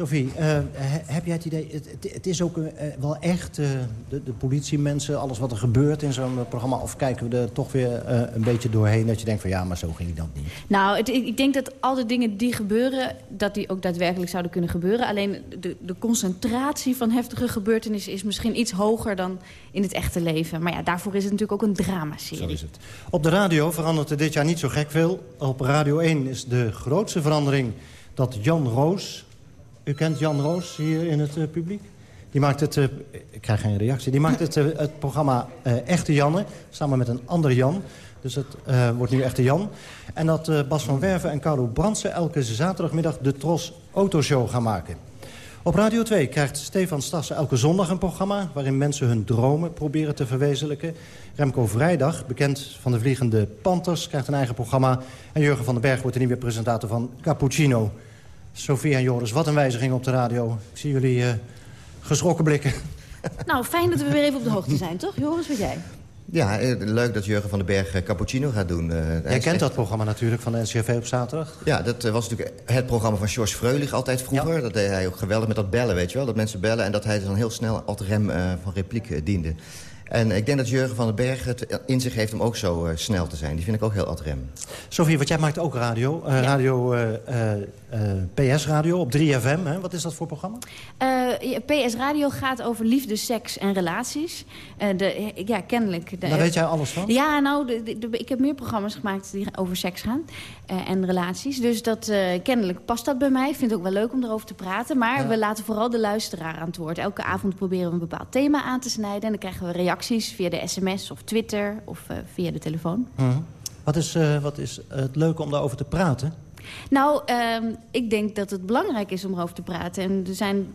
Sophie, uh, heb jij het idee, het, het, is ook uh, wel echt uh, de, de politiemensen, alles wat er gebeurt in zo'n programma... of kijken we er toch weer een beetje doorheen dat je denkt van ja, maar zo ging dat niet? Nou, het, ik denk dat al de dingen die gebeuren, dat die ook daadwerkelijk zouden kunnen gebeuren. Alleen de, de concentratie van heftige gebeurtenissen is misschien iets hoger dan in het echte leven. Maar ja, daarvoor is het natuurlijk ook een dramaserie. Zo is het. Op de radio verandert er dit jaar niet zo gek veel. Op Radio 1 is de grootste verandering dat Jan Roos u kent Jan Roos hier in het uh, publiek? Die maakt het, uh, ik krijg geen reactie, die maakt het, uh, het programma Echte Janne... samen met een andere Jan. Dus het wordt nu Echte Jan. En dat Bas van Werven en Carlo Brandsen elke zaterdagmiddag de Tros Autoshow gaan maken. Op Radio 2 krijgt Stefan Stassen elke zondag een programma... waarin mensen hun dromen proberen te verwezenlijken. Remco Vrijdag, bekend van de Vliegende Panthers, krijgt een eigen programma. En Jurgen van den Berg wordt de nieuwe presentator van Cappuccino... Sophie en Joris, wat een wijziging op de radio. Ik zie jullie uh, geschrokken blikken. Nou, fijn dat we weer even op de hoogte zijn, toch? Joris, wat jij? Ja, eh, leuk dat Jurgen van den Berg eh, Cappuccino gaat doen. Eh, hij Jij kent echt- dat programma natuurlijk van de NCRV op zaterdag. Ja, dat eh, was natuurlijk het programma van George Freulich altijd vroeger. Dat deed hij ook geweldig met dat bellen, weet je wel. Dat mensen bellen en dat hij dan heel snel ad rem eh, van repliek eh, diende. En ik denk dat Jurgen van den Berg het in zich heeft om ook zo eh, snel te zijn. Die vind ik ook heel ad rem. Sophie, want jij maakt ook radio. Eh, Radio eh, PS Radio op 3FM. Hè? Wat is dat voor programma? Eh, PS Radio gaat over liefde, seks en relaties. De, ja, kennelijk. De, Daar weet jij alles van? Ja, nou, de- de- de- ik heb meer programma's gemaakt die over seks gaan eh, en relaties. Dus dat, eh, kennelijk past dat bij mij. Ik vind het ook wel leuk om erover te praten. Maar Ja. we laten vooral de luisteraar aan het woord. Elke avond proberen we een bepaald thema aan te snijden. En dan krijgen we reacties via de sms of Twitter of eh, via de telefoon. Mhm. Wat is, eh, wat is het leuke om daarover te praten? Nou, ehm, ik denk dat het belangrijk is om erover te praten. En er zijn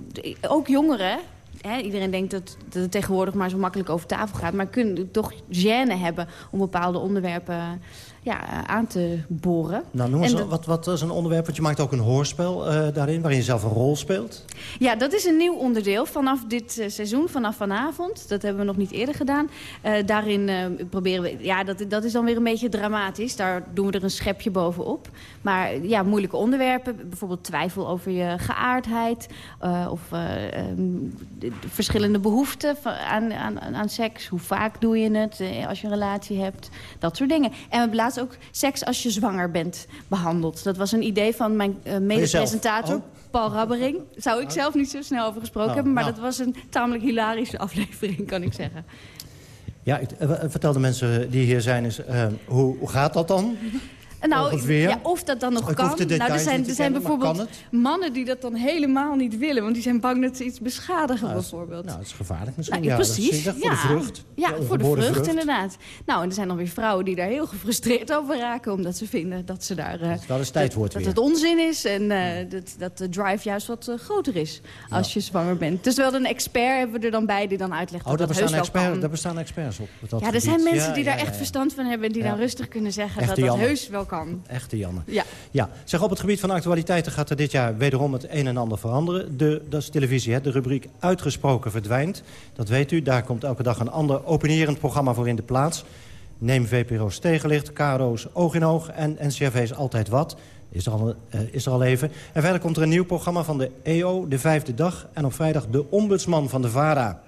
ook jongeren... Hè, iedereen denkt dat, dat het tegenwoordig maar zo makkelijk over tafel gaat... maar kunnen toch gêne hebben om bepaalde onderwerpen ja, eh, aan te boren. Nou, noem eens En wat, dat- wat, wat is een onderwerp, want je maakt ook een hoorspel eh, daarin... waarin je zelf een rol speelt. Ja, dat is een nieuw onderdeel vanaf dit eh, seizoen, vanaf vanavond. Dat hebben we nog niet eerder gedaan. Daarin proberen we... Ja, dat, dat is dan weer een beetje dramatisch. Daar doen we er een schepje bovenop. Maar ja, moeilijke onderwerpen. Bijvoorbeeld twijfel over je geaardheid. of eh, ehm, de- de verschillende behoeften van- aan, aan, aan seks. Hoe vaak doe je het als je een relatie hebt. Dat soort dingen. En we hebben laatst ook seks als je zwanger bent behandeld. Dat was een idee van mijn eh mede-presentator... Oh. Paul Rabbering. Zou ik zelf niet zo snel over gesproken Oh, hebben. Maar nou. dat was een tamelijk hilarische aflevering, kan ik zeggen. Ja, ik, eh, vertel de mensen die hier zijn eens... eh, hoe, hoe gaat dat dan? Nou, ja, of dat dan nog kan. nou, er zijn, er zijn bijvoorbeeld mannen die dat dan helemaal niet willen. Want die zijn bang dat ze iets beschadigen, Nou, dat is- bijvoorbeeld. Nou, dat is gevaarlijk misschien. Nou, ja, dat precies. is voor de vrucht. Ja, voor de vrucht, inderdaad. Nou, en er zijn dan weer vrouwen die daar heel gefrustreerd over raken... omdat ze vinden dat ze daar... eh, wel eens tijd dat, wordt dat weer. het onzin is en eh, dat, dat de drive juist wat eh, groter is als je zwanger bent. Dus wel een expert hebben we er dan bij die dan uitlegt Oh, dat daar dat bestaan, heus wel expert, kan. daar bestaan experts op. dat Ja, er gebied. zijn mensen die daar echt verstand van hebben... en die dan rustig kunnen zeggen dat dat heus wel kan. Echte Janne. Ja. Ja, zeg op het gebied van actualiteiten gaat er dit jaar wederom het een en ander veranderen. De, dat is televisie, hè. de rubriek Uitgesproken verdwijnt. Dat weet u, daar komt elke dag een ander opinierend programma voor in de plaats. Neem VPRO's tegenlicht, KRO's oog in oog en NCRV's altijd wat. Is er, al, eh, is er al even. En verder komt er een nieuw programma van de EO, de vijfde dag. En op vrijdag de ombudsman van de VARA.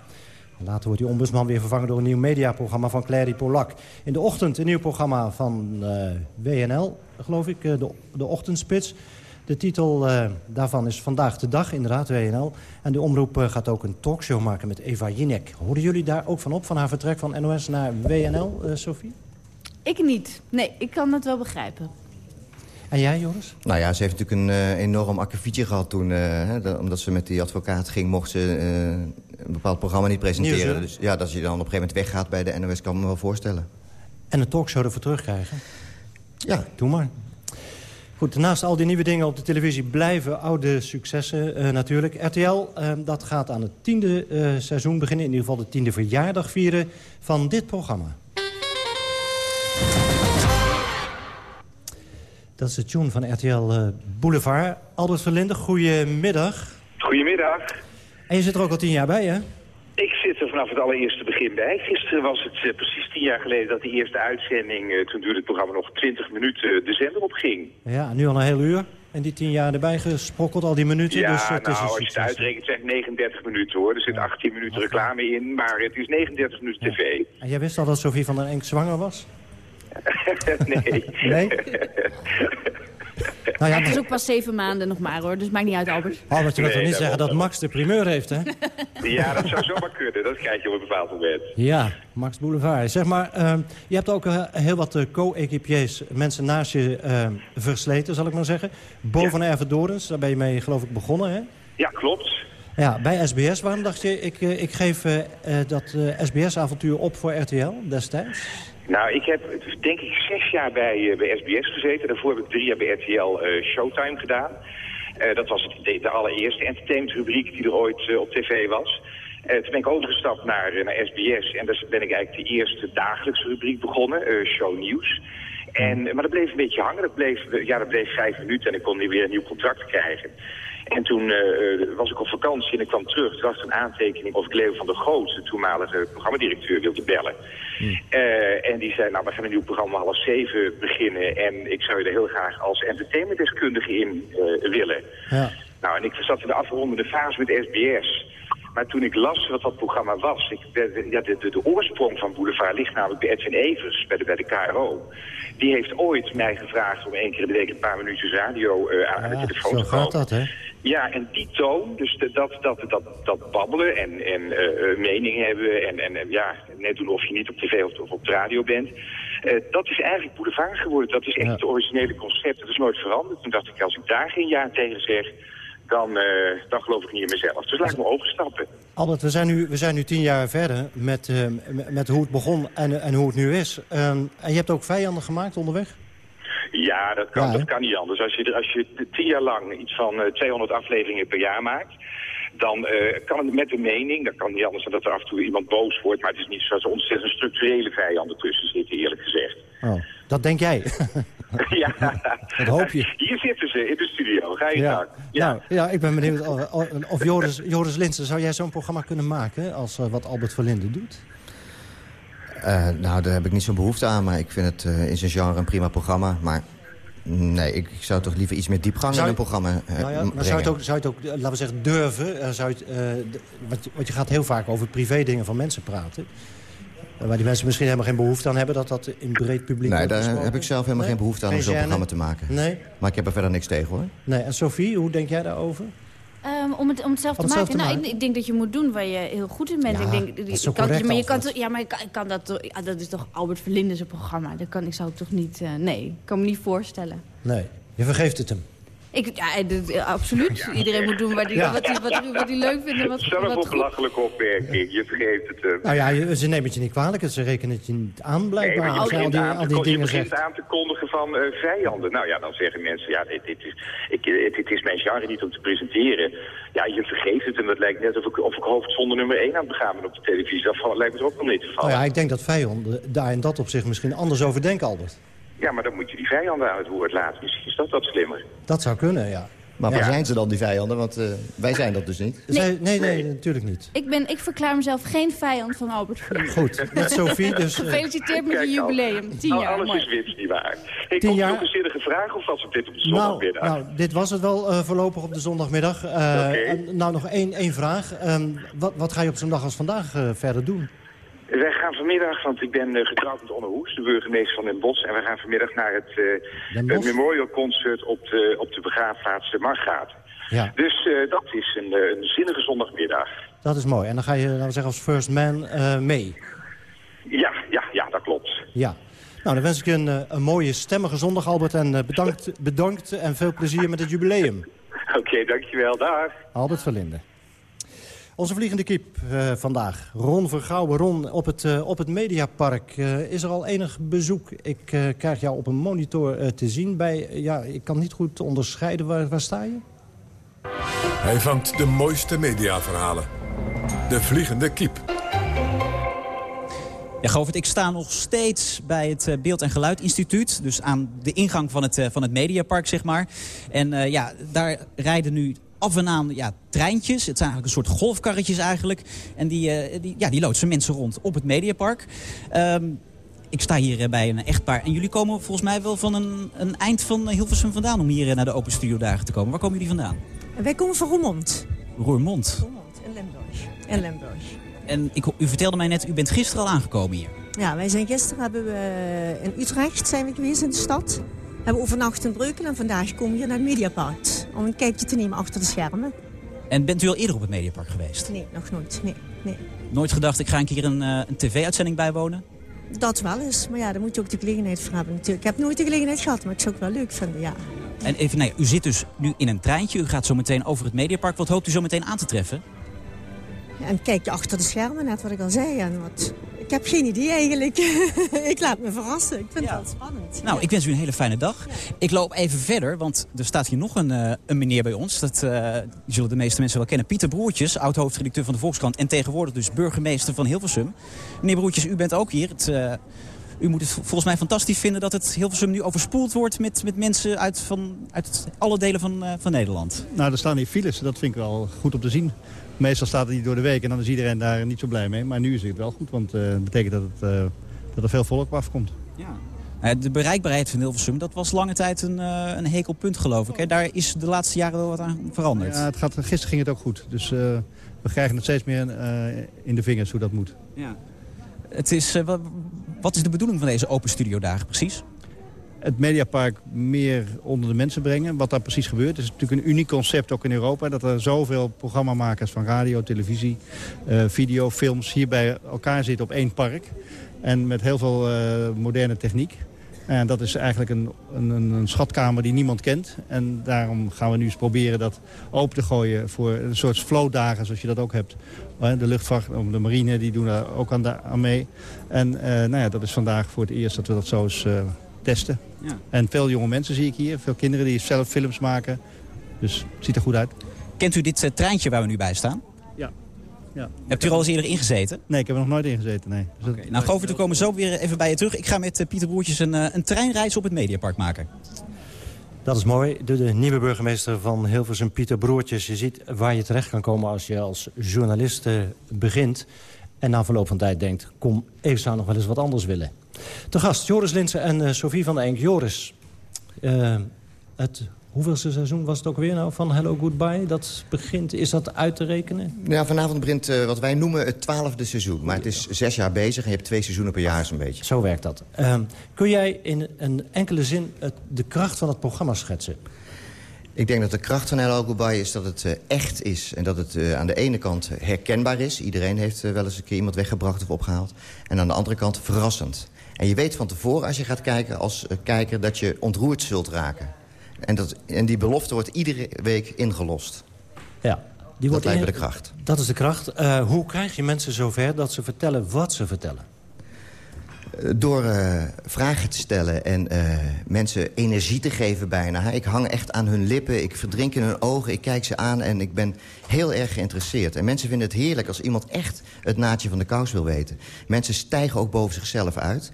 Later wordt die ombudsman weer vervangen door een nieuw mediaprogramma van Clary Polak. In de ochtend een nieuw programma van eh, WNL, geloof ik, eh, de, de Ochtendspits. De titel eh, daarvan is Vandaag de Dag, inderdaad, WNL. En de omroep gaat ook een talkshow maken met Eva Jinek. Hoorden jullie daar ook van op, van haar vertrek van NOS naar WNL, Sophie? Ik niet. Nee, ik kan het wel begrijpen. En jij, Joris? Nou ja, ze heeft natuurlijk een eh, enorm akkefietje gehad toen. eh, hè, omdat ze met die advocaat ging, mocht ze eh, een bepaald programma niet presenteren. Nieuws, dus ja, dat je dan op een gegeven moment weggaat bij de NOS, kan ik me wel voorstellen. En een talkshow ervoor terugkrijgen? Ja. Doe maar. Goed, naast al die nieuwe dingen op de televisie blijven oude successen natuurlijk. RTL, dat gaat aan het tiende seizoen beginnen. In ieder geval de tiende verjaardag vieren van dit programma. Dat is de tune van RTL eh, Boulevard. Albert Verlinde, goedemiddag. Goedemiddag. En je zit er ook al tien jaar bij, hè? Ik zit er vanaf het allereerste begin bij. Gisteren was het eh, precies tien jaar geleden dat de eerste uitzending... eh, toen duurde het programma nog 20 minuten de zender op ging. Ja, nu al een heel uur. En die tien jaar erbij gesprokkeld, al die minuten. Ja, dus het is nou, als je het uitrekent zijn het 39 minuten hoor. Er zit 18 minuten reclame in, maar het is 39 minuten tv. En jij wist al dat Sophie van der Enk zwanger was? nee. Nee? Nou ja, Het is ook pas zeven maanden nog maar hoor, dus maakt niet uit Albert. Albert, je wilt toch niet zeggen dat Max de primeur heeft, hè? Ja, dat zou zomaar kunnen. Dat krijg je op een bepaald moment. Ja, Max Boulevard. Zeg maar, ehm, je hebt ook eh, heel wat eh, co-equipiers, mensen naast je ehm, versleten, zal ik maar zeggen. Bo van daar ben je mee, geloof ik, begonnen, hè? Ja, klopt. Ja, bij SBS. Waarom dacht je, ik, eh, ik geef eh, eh, dat SBS-avontuur op voor RTL destijds? Nou, ik heb denk ik zes jaar bij, bij SBS gezeten. Daarvoor heb ik drie jaar bij RTL Showtime gedaan. Dat was de, de allereerste entertainmentrubriek die er ooit op tv was. Toen ben ik overgestapt naar, naar SBS en daar ben ik eigenlijk de eerste dagelijkse rubriek begonnen, Show Nieuws. En, maar dat bleef een beetje hangen. Dat bleef, ja, dat bleef vijf minuten en ik kon niet weer een nieuw contract krijgen. En toen eh, was ik op vakantie en ik kwam terug. Toen was er een aantekening of ik Leo van der Goot, de toenmalige programmadirecteur, wilde bellen. Eh, en die zei, nou, we gaan een nieuw programma half zeven beginnen. En ik zou je er heel graag als entertainmentdeskundige in eh, willen. Ja. Nou, en ik zat in de afrondende fase met SBS. Maar toen ik las wat dat programma was... Ik, ja, de, de, de oorsprong van Boulevard ligt namelijk bij Edwin Evers, bij de, bij de KRO. Die heeft ooit mij gevraagd om één keer in de week een paar minuutjes radio eh, aan de telefoon Zo te komen. gaat dat, hè? Ja, en die toon, dus de- dat, dat, dat, dat babbelen en, en eh, eh, mening hebben en, en ja, net doen of je niet op tv of, of op de radio bent. dat is eigenlijk boulevard geworden. Dat is echt het originele concept. Dat is nooit veranderd. Toen dacht ik, als ik daar geen ja tegen zeg, dan, eh, dan geloof ik niet in mezelf. Dus laat ik me overstappen. Albert, we zijn nu, we zijn nu tien jaar verder met, eh, met- hoe het begon en, en hoe het nu is. Ehm, en je hebt ook vijanden gemaakt onderweg? Ja, dat kan, Ja, dat kan niet anders. Als je, als je tien jaar lang iets van eh, 200 afleveringen per jaar maakt... dan eh, kan het met de mening, dat kan niet anders dan dat er af en toe iemand boos wordt... maar het is niet zo dat er ontzettend structurele vijanden tussen zitten, eerlijk gezegd. Oh, dat denk jij. ja, dat hoop je. hier zitten ze in de studio. Ga je gang. Ja. Nou, ja, ik ben benieuwd of, of Joris, Joris Linsen, zou jij zo'n programma kunnen maken als eh, wat Albert Verlinde doet? Eh, nou, daar heb ik niet zo'n behoefte aan, maar ik vind het eh, in zijn genre een prima programma. Maar nee, ik, ik zou toch liever iets meer diepgang Zou in een programma Nou ja, maar zou je het ook, zou je het ook laten we zeggen, durven? Eh, zou je het, eh, want, je- want je gaat heel vaak over privé-dingen van mensen praten. Waar die mensen misschien helemaal geen behoefte aan hebben... dat dat in breed publiek Nee, daar heb ik zelf helemaal Nee? geen behoefte aan om zo'n programma te maken. Nee? Maar ik heb er verder niks tegen, hoor. Nee, en Sophie, hoe denk jij daarover? Ehm, om, het, om het zelf Om te zelf maken. te nou, maken. Ik, ik denk dat je moet doen waar je heel goed in bent. Ja, ik denk, dat is zo kan, correct maar je kan, ja, maar ik kan, dat, toch- ja, dat is toch Albert Verlinde zijn programma. Dat kan ik zou toch niet... eh, nee, ik kan me niet voorstellen. Nee, je vergeeft het hem. Ik, ja, dit- absoluut. Iedereen moet doen die, Ja. wat hij wat die, wat die leuk vindt en wat, Zelf wat een goed. belachelijke opmerking. Je vergeeft het hem. Nou ja, je- ze nemen het je niet kwalijk. Ze rekenen het je niet aan, blijkbaar. maar je je al begint, die, aan, al te, die je dingen begint aan te kondigen van eh, vijanden. Nou ja, dan zeggen mensen, ja, dit, dit, is, ik, eh, dit, dit is mijn genre niet om te presenteren. Ja, je vergeeft het en het lijkt net of ik, of ik hoofdzonde nummer 1 aan het begaan ben op de televisie. Dat lijkt me er ook nog niet te vallen. ja, ik denk dat vijanden daar in dat opzicht misschien anders over denken, Albert. Ja, maar dan moet je die vijanden aan het woord laten. Misschien is dat wat slimmer. Dat zou kunnen, ja. Maar waar Ja. zijn ze dan, die vijanden? Want eh, wij zijn dat dus niet. Nee, nee, nee, natuurlijk niet. Ik, ben, ik verklaar mezelf geen vijand van Albert Verlinde. Goed, met Sophie dus... eh, Gefeliciteerd met je jubileum. Tien Al- jaar, Alles mooi. is wits, nietwaar? Hey, Tien komt er jaar- een zinnige vraag of was het dit op de nou, zondagmiddag? nou, dit was het wel eh, voorlopig op de zondagmiddag. Eh, Oké. en nou, nog één, één vraag. Ehm, wat, wat ga je op zo'n dag als vandaag verder doen? Wij gaan vanmiddag, want ik ben eh, getrouwd met Onne Hoes, de burgemeester van Den Bosch. En we gaan vanmiddag naar het, Bosch? Memorial Concert op de, op de begraafplaats eh, Margraat. Ja, Dus dat is een, een zinnige zondagmiddag. dat is mooi. En dan ga je, laten we zeggen, als first man mee. Ja, ja, ja, dat klopt. Ja. Nou, dan wens ik je een, een mooie stemmige zondag, Albert. En bedankt, bedankt en veel plezier met het jubileum. Oké, dankjewel. Dag. Albert Verlinde. Onze vliegende kip eh, vandaag. Ron Vergouwen. Ron, op het, eh, op het Mediapark eh, is er al enig bezoek. Ik eh, krijg jou op een monitor eh, te zien. Bij, ja, ik kan niet goed onderscheiden. Waar, waar sta je? Hij vangt de mooiste mediaverhalen. De Vliegende Kiep. Ja, Govert, ik sta nog steeds bij het Beeld- en Geluid-instituut. Dus aan de ingang van het, van het Mediapark, zeg maar. En eh, ja, daar rijden nu af en aan ja, treintjes. Het zijn eigenlijk een soort golfkarretjes eigenlijk. En die, eh, die, ja, die loodsen mensen rond op het Mediapark. Ehm, ik sta hier eh, bij een echtpaar. En jullie komen volgens mij wel van een, een eind van Hilversum vandaan... om hier eh, naar de Open Studio dagen te komen. Waar komen jullie vandaan? Wij komen van Roermond. Roermond. Roermond Limburg. In Limburg. En ik, u vertelde mij net, u bent gisteren al aangekomen hier. Ja, wij zijn gisteren hebben we in Utrecht zijn we geweest in de stad. Hebben overnacht in Breukelen en vandaag komen we hier naar het Mediapark. Om een kijkje te nemen achter de schermen. En bent u al eerder op het Mediapark geweest? Nee, nog nooit. Nee, nee. Nooit gedacht, ik ga een keer een, eh, een tv-uitzending bijwonen? Dat wel eens, maar ja, daar moet je ook de gelegenheid voor hebben natuurlijk. Ik heb nooit de gelegenheid gehad, maar ik zou het wel leuk vinden, ja. En even, nee, u zit dus nu in een treintje. U gaat zo meteen over het Mediapark. Wat hoopt u zo meteen aan te treffen? En een kijkje achter de schermen, net wat ik al zei. En wat... Ik heb geen idee eigenlijk. ik laat me verrassen. Ik vind het wel spannend. Nou, ik wens u een hele fijne dag. Ik loop even verder, want er staat hier nog een, eh, een meneer bij ons. Dat eh, zullen de meeste mensen wel kennen. Pieter Broertjes, oud-hoofdredacteur van de Volkskrant... en tegenwoordig dus burgemeester van Hilversum. Meneer Broertjes, u bent ook hier. Het, eh, U moet het volgens mij fantastisch vinden dat het Hilversum nu overspoeld wordt... met, met mensen uit, van, uit alle delen van, uh, van Nederland. Nou, er staan hier files. Dat vind ik wel goed om te zien. Meestal staat het niet door de week en dan is iedereen daar niet zo blij mee. Maar nu is het wel goed, want uh, dat betekent dat, het, uh, dat er veel volk op afkomt. Ja. De bereikbaarheid van Hilversum, dat was lange tijd een, een hekelpunt geloof ik. Hè? Daar is de laatste jaren wel wat aan veranderd. Ja, het gaat, gisteren ging het ook goed. Dus we krijgen het steeds meer in de vingers hoe dat moet. Ja. Het is, wat is de bedoeling van deze open studiodagen precies? Het Mediapark meer onder de mensen brengen. Wat daar precies gebeurt. Het is natuurlijk een uniek concept ook in Europa. Dat er zoveel programmamakers van radio, televisie, uh, video, films... hier bij elkaar zitten op één park. En met heel veel uh, moderne techniek. En dat is eigenlijk een, een, een, schatkamer die niemand kent. En daarom gaan we nu eens proberen dat open te gooien voor een soort flowdagen zoals je dat ook hebt. De luchtvaart, de marine, die doen daar ook aan, aan mee. En nou ja, dat is vandaag voor het eerst dat we dat zo eens testen. Ja. En veel jonge mensen zie ik hier. Veel kinderen die zelf films maken. Dus het ziet er goed uit. Kent u dit uh, treintje waar we nu bij staan? Ja. ja. Hebt u er al eens eerder ingezeten? Nee, ik heb er nog nooit ingezeten, nee. Dus okay. Nou, Govert, we komen zo weer even bij je terug. Ik ga met uh, Pieter Broertjes een, uh, een treinreis op het Mediapark maken. Dat is mooi. De, de, nieuwe burgemeester van Hilversum, Pieter Broertjes. Je ziet waar je terecht kan komen als je als journalist begint. En na verloop van tijd denkt, kom, ik zou nog wel eens wat anders willen. Te gast Joris Linsen en uh, Sophie van Enk. Joris, uh, het hoeveelste seizoen was het ook weer nou van Hello Goodbye? Dat begint, is dat uit te rekenen? Ja, vanavond begint uh, wat wij noemen het twaalfde seizoen. Maar het is zes jaar bezig en je hebt twee seizoenen per jaar zo'n beetje. Zo werkt dat. Ehm, kun jij in een enkele zin het, de kracht van het programma schetsen? Ik denk dat de kracht van Hello Goodbye is dat het uh, echt is. En dat het aan de ene kant herkenbaar is. Iedereen heeft wel eens een keer iemand weggebracht of opgehaald. En aan de andere kant verrassend. En je weet van tevoren als je gaat kijken als kijker dat je ontroerd zult raken. En, dat, en die belofte wordt iedere week ingelost. Ja, die wordt dat lijkt me de kracht. Dat is de kracht. hoe krijg je mensen zover dat ze vertellen wat ze vertellen? Door uh, vragen te stellen en uh, mensen energie te geven bijna. Ik hang echt aan hun lippen, ik verdrink in hun ogen, ik kijk ze aan... en ik ben heel erg geïnteresseerd. En mensen vinden het heerlijk als iemand echt het naadje van de kous wil weten. Mensen stijgen ook boven zichzelf uit.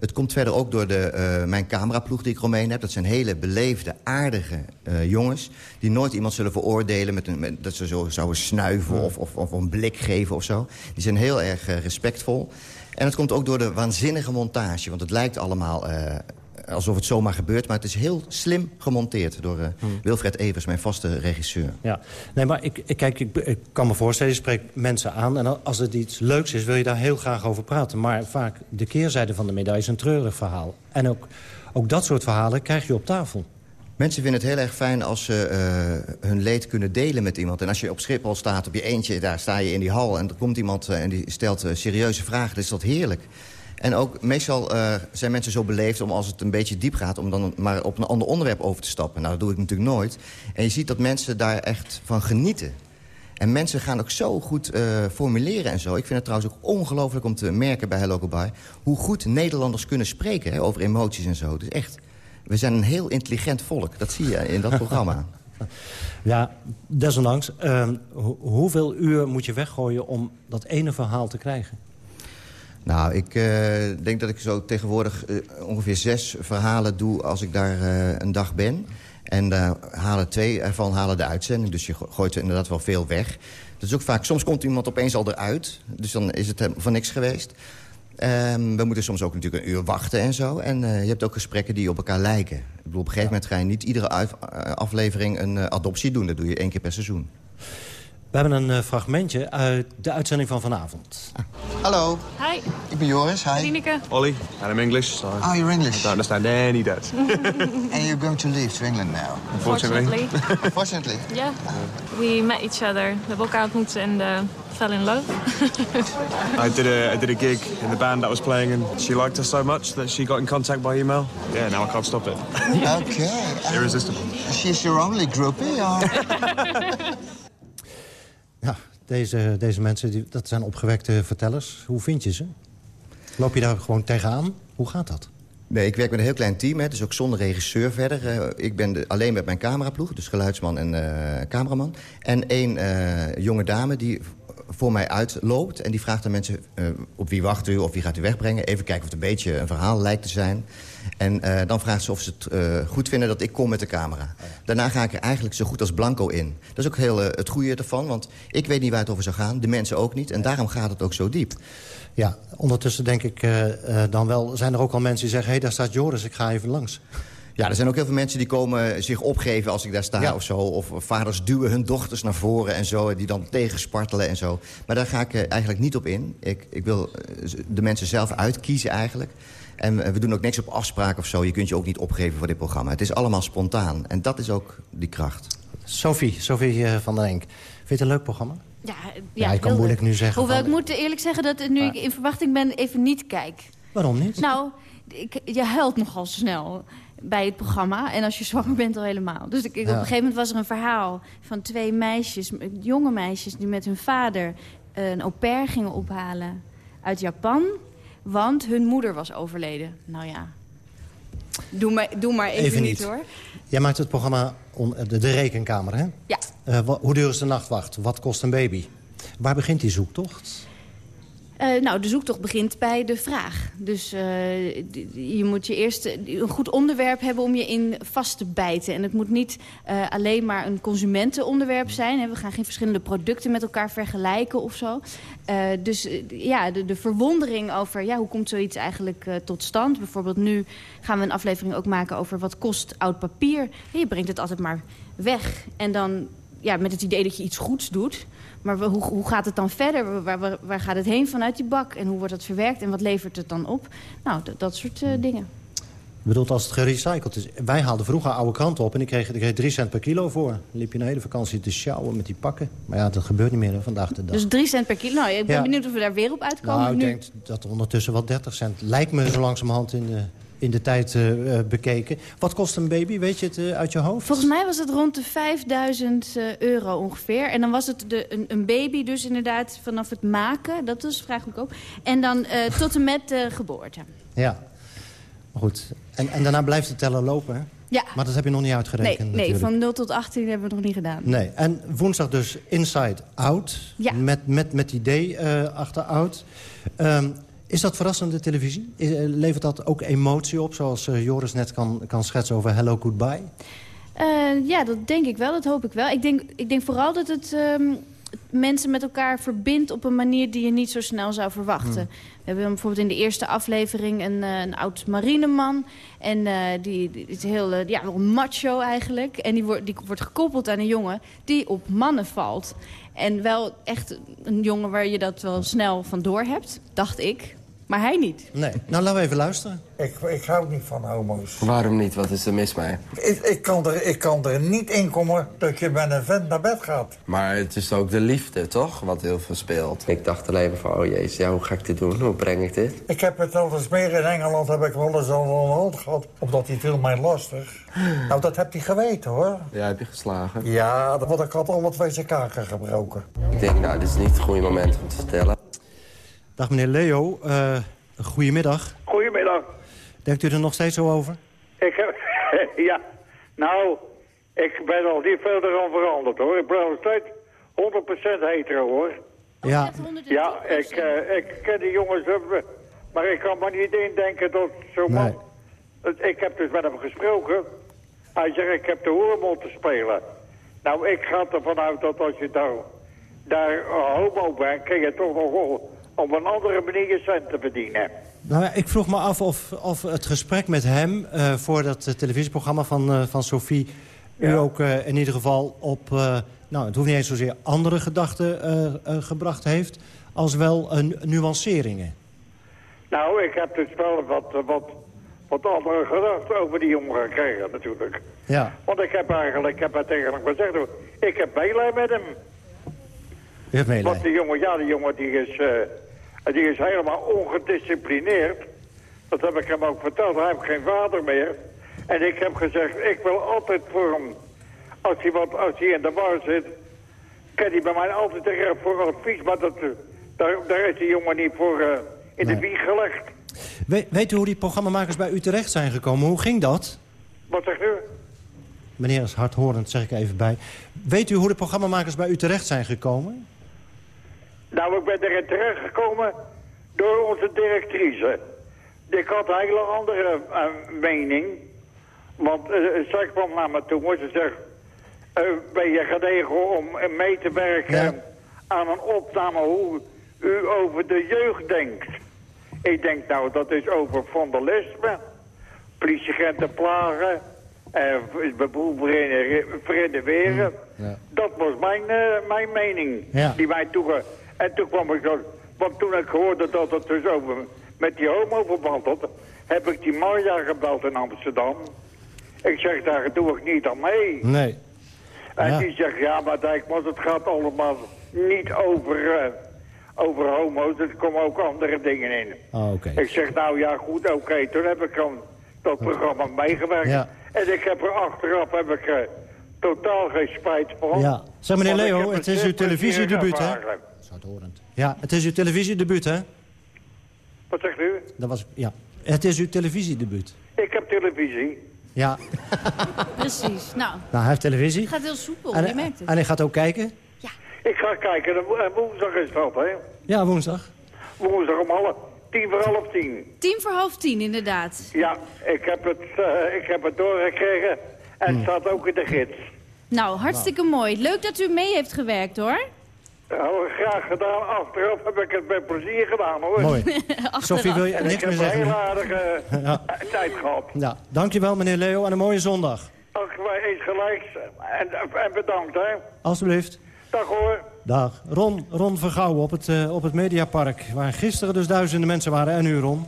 Het komt verder ook door de, uh, mijn cameraploeg die ik eromheen heb. Dat zijn hele beleefde, aardige jongens... die nooit iemand zullen veroordelen met, een, met dat ze zo zouden snuiven... Of, of, of een blik geven of zo. Die zijn heel erg respectvol... En het komt ook door de waanzinnige montage. Want het lijkt allemaal uh, alsof het zomaar gebeurt. Maar het is heel slim gemonteerd door uh, hmm. Wilfred Evers, mijn vaste regisseur. Ja, nee, maar ik, ik kijk, ik, ik, kan me voorstellen, je spreekt mensen aan... en als het iets leuks is, wil je daar heel graag over praten. Maar vaak de keerzijde van de medaille is een treurig verhaal. En ook, ook dat soort verhalen krijg je op tafel. Mensen vinden het heel erg fijn als ze uh, hun leed kunnen delen met iemand. En als je op Schiphol staat, op je eentje, daar sta je in die hal... en er komt iemand uh, en die stelt uh, serieuze vragen, dan is dat heerlijk. En ook meestal zijn mensen zo beleefd om als het een beetje diep gaat... om dan maar op een ander onderwerp over te stappen. Nou, dat doe ik natuurlijk nooit. En je ziet dat mensen daar echt van genieten. En mensen gaan ook zo goed formuleren en zo. Ik vind het trouwens ook ongelooflijk om te merken bij Hello Goodbye... hoe goed Nederlanders kunnen spreken over emoties en zo. Is echt... We zijn een heel intelligent volk. Dat zie je in dat programma. Ja, desondanks. Uh, ho hoeveel uur moet je weggooien om dat ene verhaal te krijgen? Nou, ik uh, denk dat ik zo tegenwoordig uh, ongeveer zes verhalen doe... als ik daar uh, een dag ben. En halen twee ervan halen de uitzending. Dus je gooit er inderdaad wel veel weg. Dat is ook vaak... Soms komt iemand opeens al eruit. Dus dan is het van niks geweest. Um, we moeten soms ook natuurlijk een uur wachten en zo. En uh, je hebt ook gesprekken die op elkaar lijken. Ik bedoel, op een gegeven moment ga je niet iedere aflevering een uh, adoptie doen. Dat doe je één keer per seizoen. We hebben een uh, fragmentje uit de uitzending van vanavond. Hallo. Hi. Ik ben Joris. Hi. Rineke. Ollie. And I'm English. So oh, you're English. I don't understand any Dutch. and you're going to leave to England now? Unfortunately. Unfortunately? Yeah. We met each other. We hebben elkaar ontmoet en fell in love. I did a I did a gig in the band that was playing, and she liked us so much that she got in contact by email. Yeah, now I can't stop it. okay. Irresistible. She's your only groupie, or? Deze, deze mensen, die, dat zijn opgewekte vertellers. Hoe vind je ze? Loop je daar gewoon tegenaan? Hoe gaat dat? Nee, ik werk met een heel klein team, hè, dus ook zonder regisseur verder. Uh, ik ben alleen met mijn cameraploeg, dus geluidsman en uh, cameraman. En één uh, jonge dame die voor mij uitloopt. En die vraagt aan mensen eh, op wie wacht u of wie gaat u wegbrengen. Even kijken of het een beetje een verhaal lijkt te zijn. En eh, dan vraagt ze of ze het eh, goed vinden dat ik kom met de camera. Daarna ga ik er eigenlijk zo goed als blanco in. Dat is ook heel eh, het goede ervan, want ik weet niet waar het over zou gaan. De mensen ook niet. En daarom gaat het ook zo diep. Ja, ondertussen denk ik dan wel... zijn er ook al mensen die zeggen... hé, hey, daar staat Joris, ik ga even langs. Ja, er zijn ook heel veel mensen die komen zich opgeven als ik daar sta Ja. of zo. Of vaders duwen hun dochters naar voren en zo. Die dan tegenspartelen en zo. Maar daar ga ik eigenlijk niet op in. Ik, ik wil de mensen zelf uitkiezen eigenlijk. En eh, we doen ook niks op afspraak of zo. Je kunt je ook niet opgeven voor dit programma. Het is allemaal spontaan. En dat is ook die kracht. Sophie, Sophie eh, van der Enk. Vind je het een leuk programma? Ja, Ja, ik kan moeilijk nu zeggen Hoewel van- ik moet eerlijk zeggen dat nu ik in verwachting ben even niet kijk. Waarom niet? Nou, ik, je huilt nogal snel bij het programma. En als je zwanger bent al helemaal. Dus ik, ik- op Ja. een gegeven moment was er een verhaal van twee meisjes, jonge meisjes... die met hun vader een au pair gingen ophalen uit Japan. Want hun moeder was overleden. Nou ja, doe maar, doe maar even, Even niet niet. hoor. Jij maakt het programma on- de, de rekenkamer, hè? Ja. Eh, hoe duur is de nachtwacht? Wat kost een baby? Waar begint die zoektocht? Eh, nou, de zoektocht begint bij de vraag. Dus eh, je moet je eerst eh, een goed onderwerp hebben om je in vast te bijten. En het moet niet alleen maar een consumentenonderwerp zijn. We gaan geen verschillende producten met elkaar vergelijken of zo. Dus ja, de, de verwondering over ja, hoe komt zoiets eigenlijk tot stand. Bijvoorbeeld nu gaan we een aflevering ook maken over wat kost oud papier. Je brengt het altijd maar weg. En dan ja, met het idee dat je iets goeds doet. Maar hoe, hoe gaat het dan verder? Waar, waar, waar gaat het heen vanuit die bak? En hoe wordt dat verwerkt? En wat levert het dan op? Nou, dat soort eh, dingen. Ik bedoel, als het gerecycled is. Wij haalden vroeger oude kranten op en ik kreeg, ik kreeg 3 cent per kilo voor. Dan liep je een hele vakantie te sjouwen met die pakken. Maar ja, dat gebeurt niet meer hè, vandaag de dag. Dus drie cent per kilo. Nou, ik ben Ja. benieuwd of we daar weer op uitkomen. nou, ik nu. denk dat er ondertussen wel 30 cent lijkt me zo langzamerhand in de, in de tijd eh, eh, bekeken. Wat kost een baby, weet je het eh, uit je hoofd? Volgens mij was het rond de 5000 eh, euro ongeveer. En dan was het de, een, een baby dus inderdaad vanaf het maken. Dat is vrij goedkoop. En dan tot en met de geboorte. Ja. Goed. En, en daarna blijft de teller lopen, hè? Ja. Maar dat heb je nog niet Nee, uitgerekend nee, natuurlijk. van 0 tot 18 hebben we nog niet gedaan. Nee, en woensdag dus Inside Out. Ja. Met, met, met idee achter Out. Ehm, is dat verrassende televisie? Is- eh, levert dat ook emotie op, zoals eh, Joris net kan, kan schetsen over Hello Goodbye? Eh, ja, dat denk ik wel. Dat hoop ik wel. Ik denk, ik denk vooral dat het ehm, mensen met elkaar verbindt op een manier die je niet zo snel zou verwachten. We hebben bijvoorbeeld in de eerste aflevering een, eh, een oud marineman. En eh, die, die is heel eh, ja, wel macho eigenlijk. En die wordt, die wordt gekoppeld aan een jongen die op mannen valt. En wel echt een jongen waar je dat wel snel van door hebt, dacht ik. Maar hij niet. Nee. Nou, laten we even luisteren. Ik, ik hou niet van homo's. Waarom niet? Wat is er mis mee? Ik, ik, kan er, ik kan er niet in komen dat je met een vent naar bed gaat. Maar het is ook de liefde, toch? Wat heel veel speelt. Ik dacht alleen maar van, oh jezus, ja, hoe ga ik dit doen? Hoe breng ik dit? Ik heb het al eens meer in Engeland heb ik wel eens al een hand gehad. Omdat hij viel mij lastig. Nou, dat heb hij geweten hoor. Ja, heb je geslagen? Ja, want ik had alle twee zijn kaken gebroken. Ik denk, nou, dit is niet het goede moment om te vertellen. Dag meneer Leo, uh, goedemiddag. Goedemiddag. Denkt u er nog steeds zo over? Ik heb, ja, nou, ik ben nog niet verder aan veranderd hoor. Ik ben nog steeds 100% hetero hoor. Ja. Ja, ik, uh, ik ken die jongens, uh, maar ik kan me niet indenken dat zo'n man... Nee. Ik heb dus met hem gesproken. Hij zegt, ik heb de hoormond te spelen. Nou, ik ga ervan uit dat als je daar, daar homo bent, kun je toch nog wel op een andere manier je cent te verdienen. Nou, ik vroeg me af of, of het gesprek met hem uh, voor dat televisieprogramma van, uh, van Sophie... Ja. u ook in ieder geval op, nou, het hoeft niet eens zozeer andere gedachten gebracht heeft... als wel nuanceringen. Nou, ik heb dus wel wat, wat, wat andere gedachten over die jongen gekregen natuurlijk. Ja. Want ik heb eigenlijk, ik heb het eigenlijk gezegd, ik heb meelij met hem. U hebt meelij? Want die jongen, ja, die jongen die is... Die is helemaal ongedisciplineerd. Dat heb ik hem ook verteld. Hij heeft geen vader meer. En ik heb gezegd, ik wil altijd voor hem... Als hij, wat, als hij in de bar zit... kan hij bij mij altijd terecht voor advies. Maar dat, daar, daar is die jongen niet voor uh, in nee. de wieg gelegd. We, weet u hoe die programmamakers bij u terecht zijn gekomen? Hoe ging dat? Wat zegt u? Meneer is hardhorend, zeg ik even bij. Weet u hoe de programmamakers bij u terecht zijn gekomen? Nou, ik ben erin terechtgekomen door onze directrice. Ik had een hele andere eh, mening. Want uh, zij kwam naar me toe en ze zegt... eh, ben je genegen om mee te werken aan een opname hoe u over de jeugd denkt? Ik denk nou, dat is over vandalisme, politieagenten plagen... en bevoelverenigeren. Dat was mijn, mijn mening, Ja. die mij toege... En toen kwam ik zo... Want toen ik hoorde dat het dus over met die homo-verband had... heb ik die Marja gebeld in Amsterdam. Ik zeg, daar doe ik niet aan mee. Nee. En Ja. die zegt, ja, maar Dijkman, het gaat allemaal niet over, eh, over homo's. Er komen ook andere dingen in. Oh, oké. Ik zeg, nou ja, goed, oké. Toen heb ik dan dat programma meegewerkt. Ja. En ik heb er achteraf heb ik, eh, totaal geen spijt van. Ja. Zeg, meneer Leo, het is uw televisiedebuut, hè? Ja, het is uw televisiedebuut, hè? Wat zegt u? Dat was, ja. Het is uw televisiedebuut. Ik heb televisie. Ja. Precies. Nou, Nou, hij heeft televisie. het gaat heel soepel, En, je merkt het. en hij gaat ook kijken? Ik ga kijken, en woensdag is dat, hè? Ja, woensdag. Woensdag om half, tien voor half tien. Tien voor half tien, inderdaad. Ja, ik heb het, eh, ik heb het doorgekregen. En het staat ook in de gids. Nou, hartstikke mooi. Leuk dat u mee heeft gewerkt, hoor. Nou, graag gedaan. Achteraf heb ik het met plezier gedaan, hoor. Mooi. Sophie, wil je En niks ik heb meer zeggen? een hele aardige Ja. eh, tijd gehad. Ja, dankjewel meneer Leo en een mooie zondag. Ach, eens gelijk. En, en bedankt, hè. Alsjeblieft. Dag, hoor. Dag. Ron, Ron Vergouwen op het, eh, op het Mediapark. Waar gisteren dus duizenden mensen waren. En nu, Ron?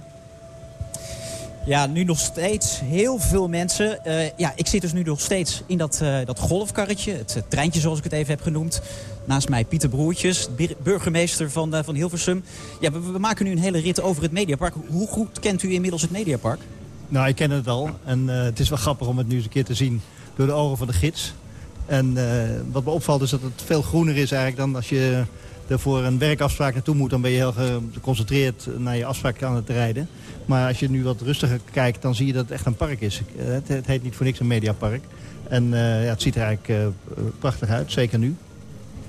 Ja, nu nog steeds heel veel mensen. Eh, ja, ik zit dus nu nog steeds in dat, eh, dat golfkarretje. Het eh, treintje zoals ik het even heb genoemd. Naast mij Pieter Broertjes, burgemeester van, van Hilversum. Ja, we, we maken nu een hele rit over het Mediapark. Hoe goed kent u inmiddels het Mediapark? Nou, ik ken het al. En het is wel grappig om het nu eens een keer te zien door de ogen van de gids. En wat me opvalt is dat het veel groener is eigenlijk dan als je er voor een werkafspraak naartoe moet. Dan ben je heel geconcentreerd naar je afspraak aan het rijden. Maar als je nu wat rustiger kijkt, dan zie je dat het echt een park is. Eh, het, het heet niet voor niks een mediapark. En eh, ja, het ziet er eigenlijk eh, prachtig uit, zeker nu.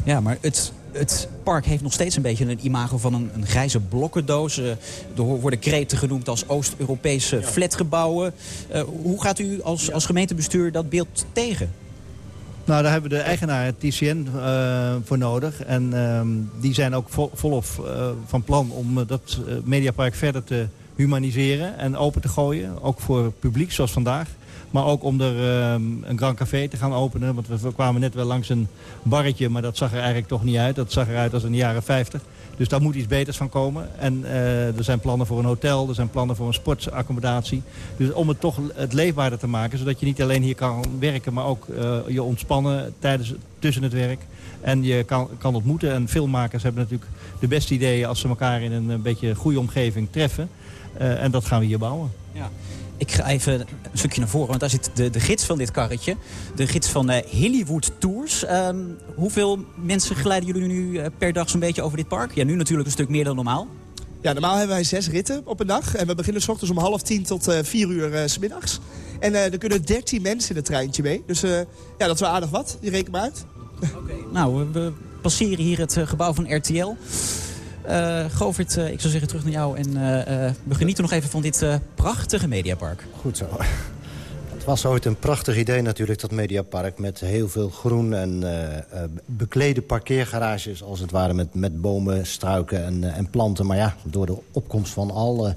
Ja, maar het, het park heeft nog steeds een beetje een imago van een, een grijze blokkendoos. Er worden kreten genoemd als Oost-Europese flatgebouwen. Eh, hoe gaat u als, als gemeentebestuur dat beeld tegen? Nou, daar hebben we de eigenaar TCN eh, voor nodig. En ehm, die zijn ook vol, volop eh, van plan om eh, dat Mediapark verder te humaniseren en open te gooien. Ook voor publiek, zoals vandaag. Maar ook om er ehm, een Grand Café te gaan openen. Want we kwamen net wel langs een barretje, maar dat zag er eigenlijk toch niet uit. Dat zag eruit als in de jaren 50. Dus daar moet iets beters van komen. En eh, er zijn plannen voor een hotel, er zijn plannen voor een sportaccommodatie. Dus om het toch het leefbaarder te maken, zodat je niet alleen hier kan werken, maar ook eh, je ontspannen tijdens, tussen het werk. En je kan, kan ontmoeten. En filmmakers hebben natuurlijk de beste ideeën als ze elkaar in een, een beetje goede omgeving treffen. Eh, en dat gaan we hier bouwen. Ja. Ik ga even een stukje naar voren, want daar zit de, de gids van dit karretje. De gids van eh, Hollywood Tours. Ehm, hoeveel mensen geleiden jullie nu eh, per dag zo'n beetje over dit park? Ja, nu natuurlijk een stuk meer dan normaal. Ja, normaal hebben wij zes ritten op een dag. En we beginnen s ochtends om half tien tot eh, vier uur eh, s smiddags. En eh, er kunnen dertien mensen in het treintje mee. Dus ja, dat is wel aardig wat. Die reken maar uit. Nou, we, we passeren hier het gebouw van RTL. Eh Govert, eh, ik zou zeggen terug naar jou. En eh, we genieten nog even van dit prachtige mediapark. Goed zo. Het was ooit een prachtig idee natuurlijk, dat Mediapark... met heel veel groen en beklede parkeergarages... als het ware met, met bomen, struiken en, en planten. Maar ja, door de opkomst van alle,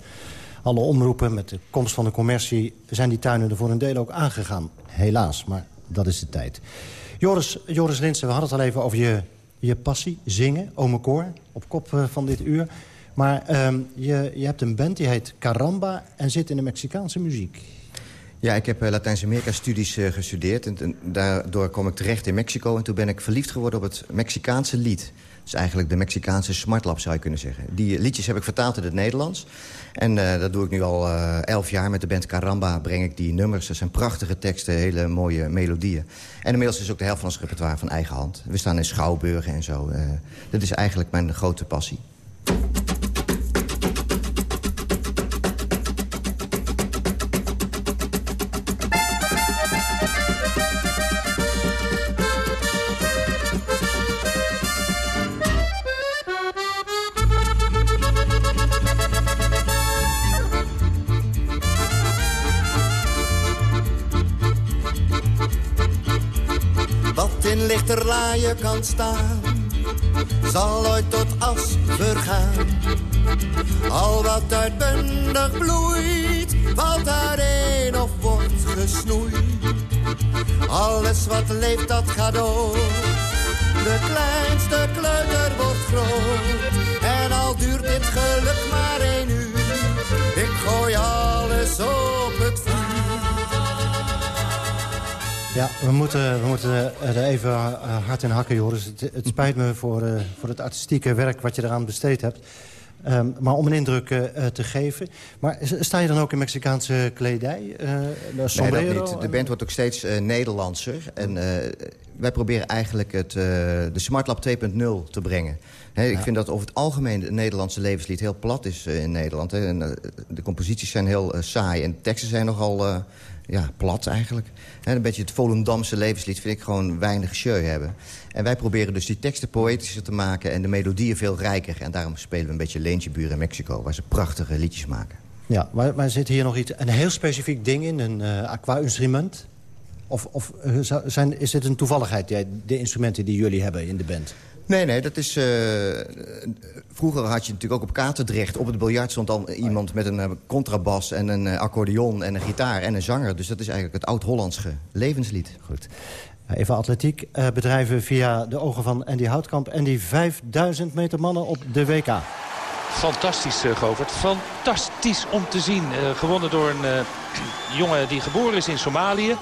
alle omroepen... met de komst van de commercie... zijn die tuinen er voor een deel ook aangegaan. Helaas, maar dat is de tijd. Joris, Joris Linsen, we hadden het al even over je, je passie, zingen, ome koor... op kop eh, van dit uur. Maar ehm, je, je hebt een band die heet Caramba en zit in de Mexicaanse muziek. Ja, ik heb eh, Latijns-Amerika-studies eh, gestudeerd. En, daardoor kwam ik terecht in Mexico. En toen ben ik verliefd geworden op het Mexicaanse lied. Dus eigenlijk de Mexicaanse smartlap zou je kunnen zeggen. Die liedjes heb ik vertaald in het Nederlands. En eh, dat doe ik nu al eh, elf jaar met de band Caramba. Breng ik die nummers. Dat zijn prachtige teksten, hele mooie melodieën. En inmiddels is ook de helft van ons repertoire van eigen hand. We staan in schouwburgen en zo. eh dat is eigenlijk mijn grote passie. Lichterlaaien kan staan, zal ooit tot as vergaan. Al wat uitbundig bloeit, valt uiteen of wordt gesnoeid. Alles wat leeft, dat gaat door. De kleinste kleuter wordt groot. En al duurt dit Ja, we moeten, we moeten er even eh, hard in hakken, Joris. Het, het spijt me voor, uh, voor het artistieke werk wat je eraan besteed hebt. Um, maar om een indruk uh, te geven. Maar sta je dan ook in Mexicaanse kledij? Uh, nee, dat niet. De band wordt ook steeds uh, Nederlandser. En wij proberen eigenlijk het, de Smartlab 2.0 te brengen. He, ik vind dat over het algemeen het Nederlandse levenslied heel plat is in Nederland. He. En, de composities zijn heel saai en de teksten zijn nogal ja, plat eigenlijk. een beetje het Volendamse levenslied vind ik gewoon weinig show hebben. En wij proberen dus die teksten poëtischer te maken... en de melodieën veel rijker. En daarom spelen we een beetje Leentjeburen in Mexico... waar ze prachtige liedjes maken. Ja, maar, maar zit hier nog iets, een heel specifiek ding in? Een uh, aqua-instrument? Of, of zijn, is dit een toevalligheid, de instrumenten die jullie hebben in de band? Nee, nee, dat is... Uh, vroeger had je natuurlijk ook op Katendrecht... op het biljart stond dan iemand met een uh, contrabas en een uh, accordeon en een gitaar en een zanger. Dus dat is eigenlijk het oud-Hollandse levenslied. Goed. Even atletiek. bedrijven via de ogen van Andy Houtkamp. En die 5000 meter mannen op de WK. Fantastisch, Govert. Fantastisch om te zien. gewonnen door een jongen die geboren is in Somalië.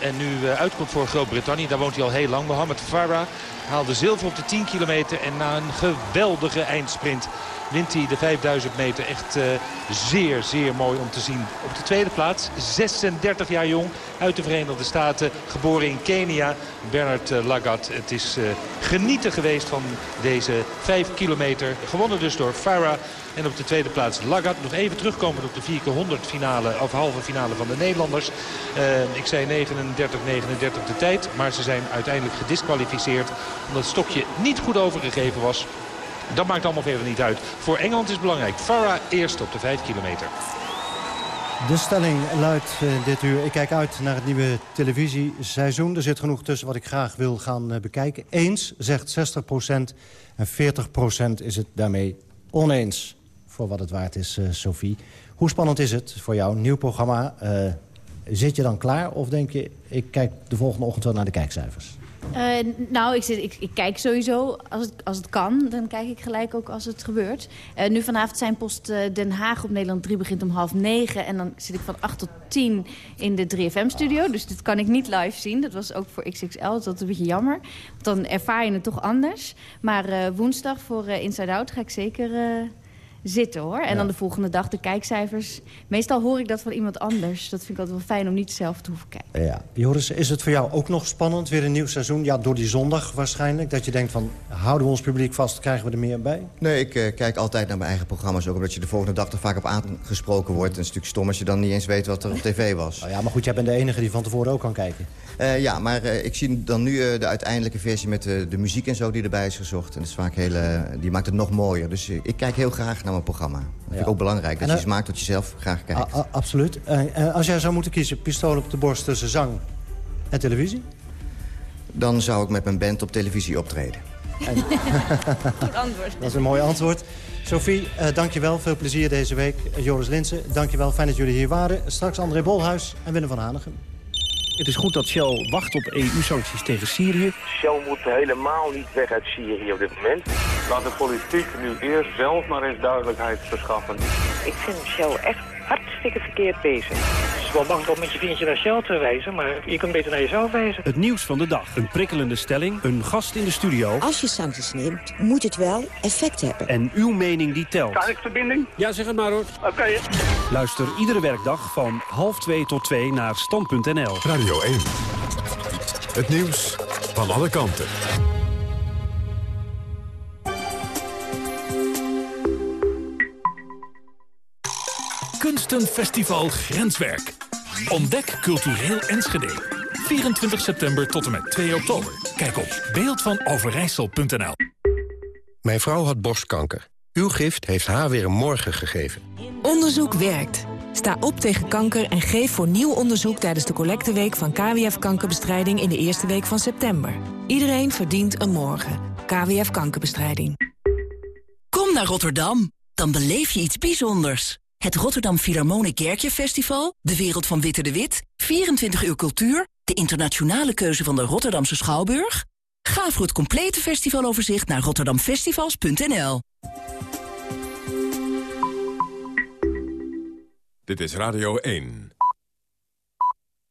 En nu uitkomt voor Groot-Brittannië. Daar woont hij al heel lang. Mohamed Farah haalde zilver op de 10 kilometer. En na een geweldige eindsprint wint hij de 5000 meter. Echt uh, zeer, zeer mooi om te zien. Op de tweede plaats, 36 jaar jong, uit de Verenigde Staten. Geboren in Kenia, Bernard Lagat. Het is genieten geweest van deze 5 kilometer. Gewonnen dus door Farah. En op de tweede plaats Lagat. Nog even terugkomen op de 4 100 finale, of halve finale van de Nederlanders. ik zei 39-39 de tijd. Maar ze zijn uiteindelijk gedisqualificeerd. Omdat het stokje niet goed overgegeven was. Dat maakt allemaal verder niet uit. Voor Engeland is belangrijk. Farah eerst op de 5 kilometer. De stelling luidt uh, dit uur. Ik kijk uit naar het nieuwe televisieseizoen. Er zit genoeg tussen wat ik graag wil gaan uh, bekijken. Eens zegt 60% en 40% is het daarmee oneens. Voor wat het waard is, uh, Sophie. Hoe spannend is het voor jou? Nieuw programma. zit je dan klaar of denk je... ik kijk de volgende ochtend wel naar de kijkcijfers? Uh, nou, ik, zit, ik, ik, kijk sowieso, als het, als het kan, dan kijk ik gelijk ook als het gebeurt. Uh, nu vanavond zijn post uh, Den Haag op Nederland 3 begint om half negen. En dan zit ik van 8 tot 10 in de 3FM-studio. Dus dit kan ik niet live zien. Dat was ook voor XXL, dat was een beetje jammer. Want dan ervaar je het toch anders. Maar woensdag voor Inside Out ga ik zeker zitten hoor. En dan de volgende dag de kijkcijfers. Meestal hoor ik dat van iemand anders. Dat vind ik altijd wel fijn om niet zelf te hoeven kijken. Ja. Joris, is het voor jou ook nog spannend? Weer een nieuw seizoen? Ja, door die zondag waarschijnlijk. Dat je denkt van, houden we ons publiek vast, krijgen we er meer bij? Nee, ik uh, kijk altijd naar mijn eigen programma's. Ook omdat je de volgende dag er vaak op aangesproken wordt. Het is natuurlijk stom als je dan niet eens weet wat er op tv was. Nou ja, maar goed, jij bent de enige die van tevoren ook kan kijken. Uh, ja, maar uh, ik zie dan nu de uiteindelijke versie met de, de muziek en zo die erbij is gezocht. En dat is vaak heel, die maakt het nog mooier. Dus ik kijk heel graag naar mijn programma. Dat vind ik ook belangrijk, dat je iets maakt wat je zelf graag kijkt. absoluut. als jij zou moeten kiezen, pistool op de borst tussen zang en televisie? Dan zou ik met mijn band op televisie optreden. En... Goed antwoord. Dat is een mooi antwoord. Sophie, uh, dankjewel. Veel plezier deze week. Joris Linsen, dankjewel. Fijn dat jullie hier waren. Straks André Bolhuis en Willem van Hanegem. Het is goed dat Shell wacht op EU-sancties tegen Syrië. Shell moet helemaal niet weg uit Syrië op dit moment. Laat de politiek nu eerst zelf maar eens duidelijkheid verschaffen. Ik vind Shell echt hartstikke verkeerd bezig. Het is wel makkelijk om met je vingertje naar Shell te wijzen, maar je kunt beter naar jezelf wijzen. Het nieuws van de dag. Een prikkelende stelling, een gast in de studio. Als je sancties neemt, moet het wel effect hebben. En uw mening die telt. Kan ik verbinding? Ja, zeg het maar hoor. Oké. Luister iedere werkdag van half twee tot twee naar stand.nl. Radio 1. Het nieuws van alle kanten. Kunstenfestival Grenswerk. Ontdek cultureel Enschede. 24 september tot en met 2 oktober. Kijk op beeldvanoverijssel.nl Mijn vrouw had borstkanker. Uw gift heeft haar weer een morgen gegeven. Onderzoek werkt. Sta op tegen kanker en geef voor nieuw onderzoek tijdens de collecteweek van KWF Kankerbestrijding in de eerste week van september. Iedereen verdient een morgen. KWF Kankerbestrijding. Kom naar Rotterdam, dan beleef je iets bijzonders. Het Rotterdam Philharmonic Kerkje Festival, de wereld van Witte de Wit, 24 uur cultuur, de internationale keuze van de Rotterdamse Schouwburg. Ga voor het complete festivaloverzicht naar rotterdamfestivals.nl. Dit is Radio 1.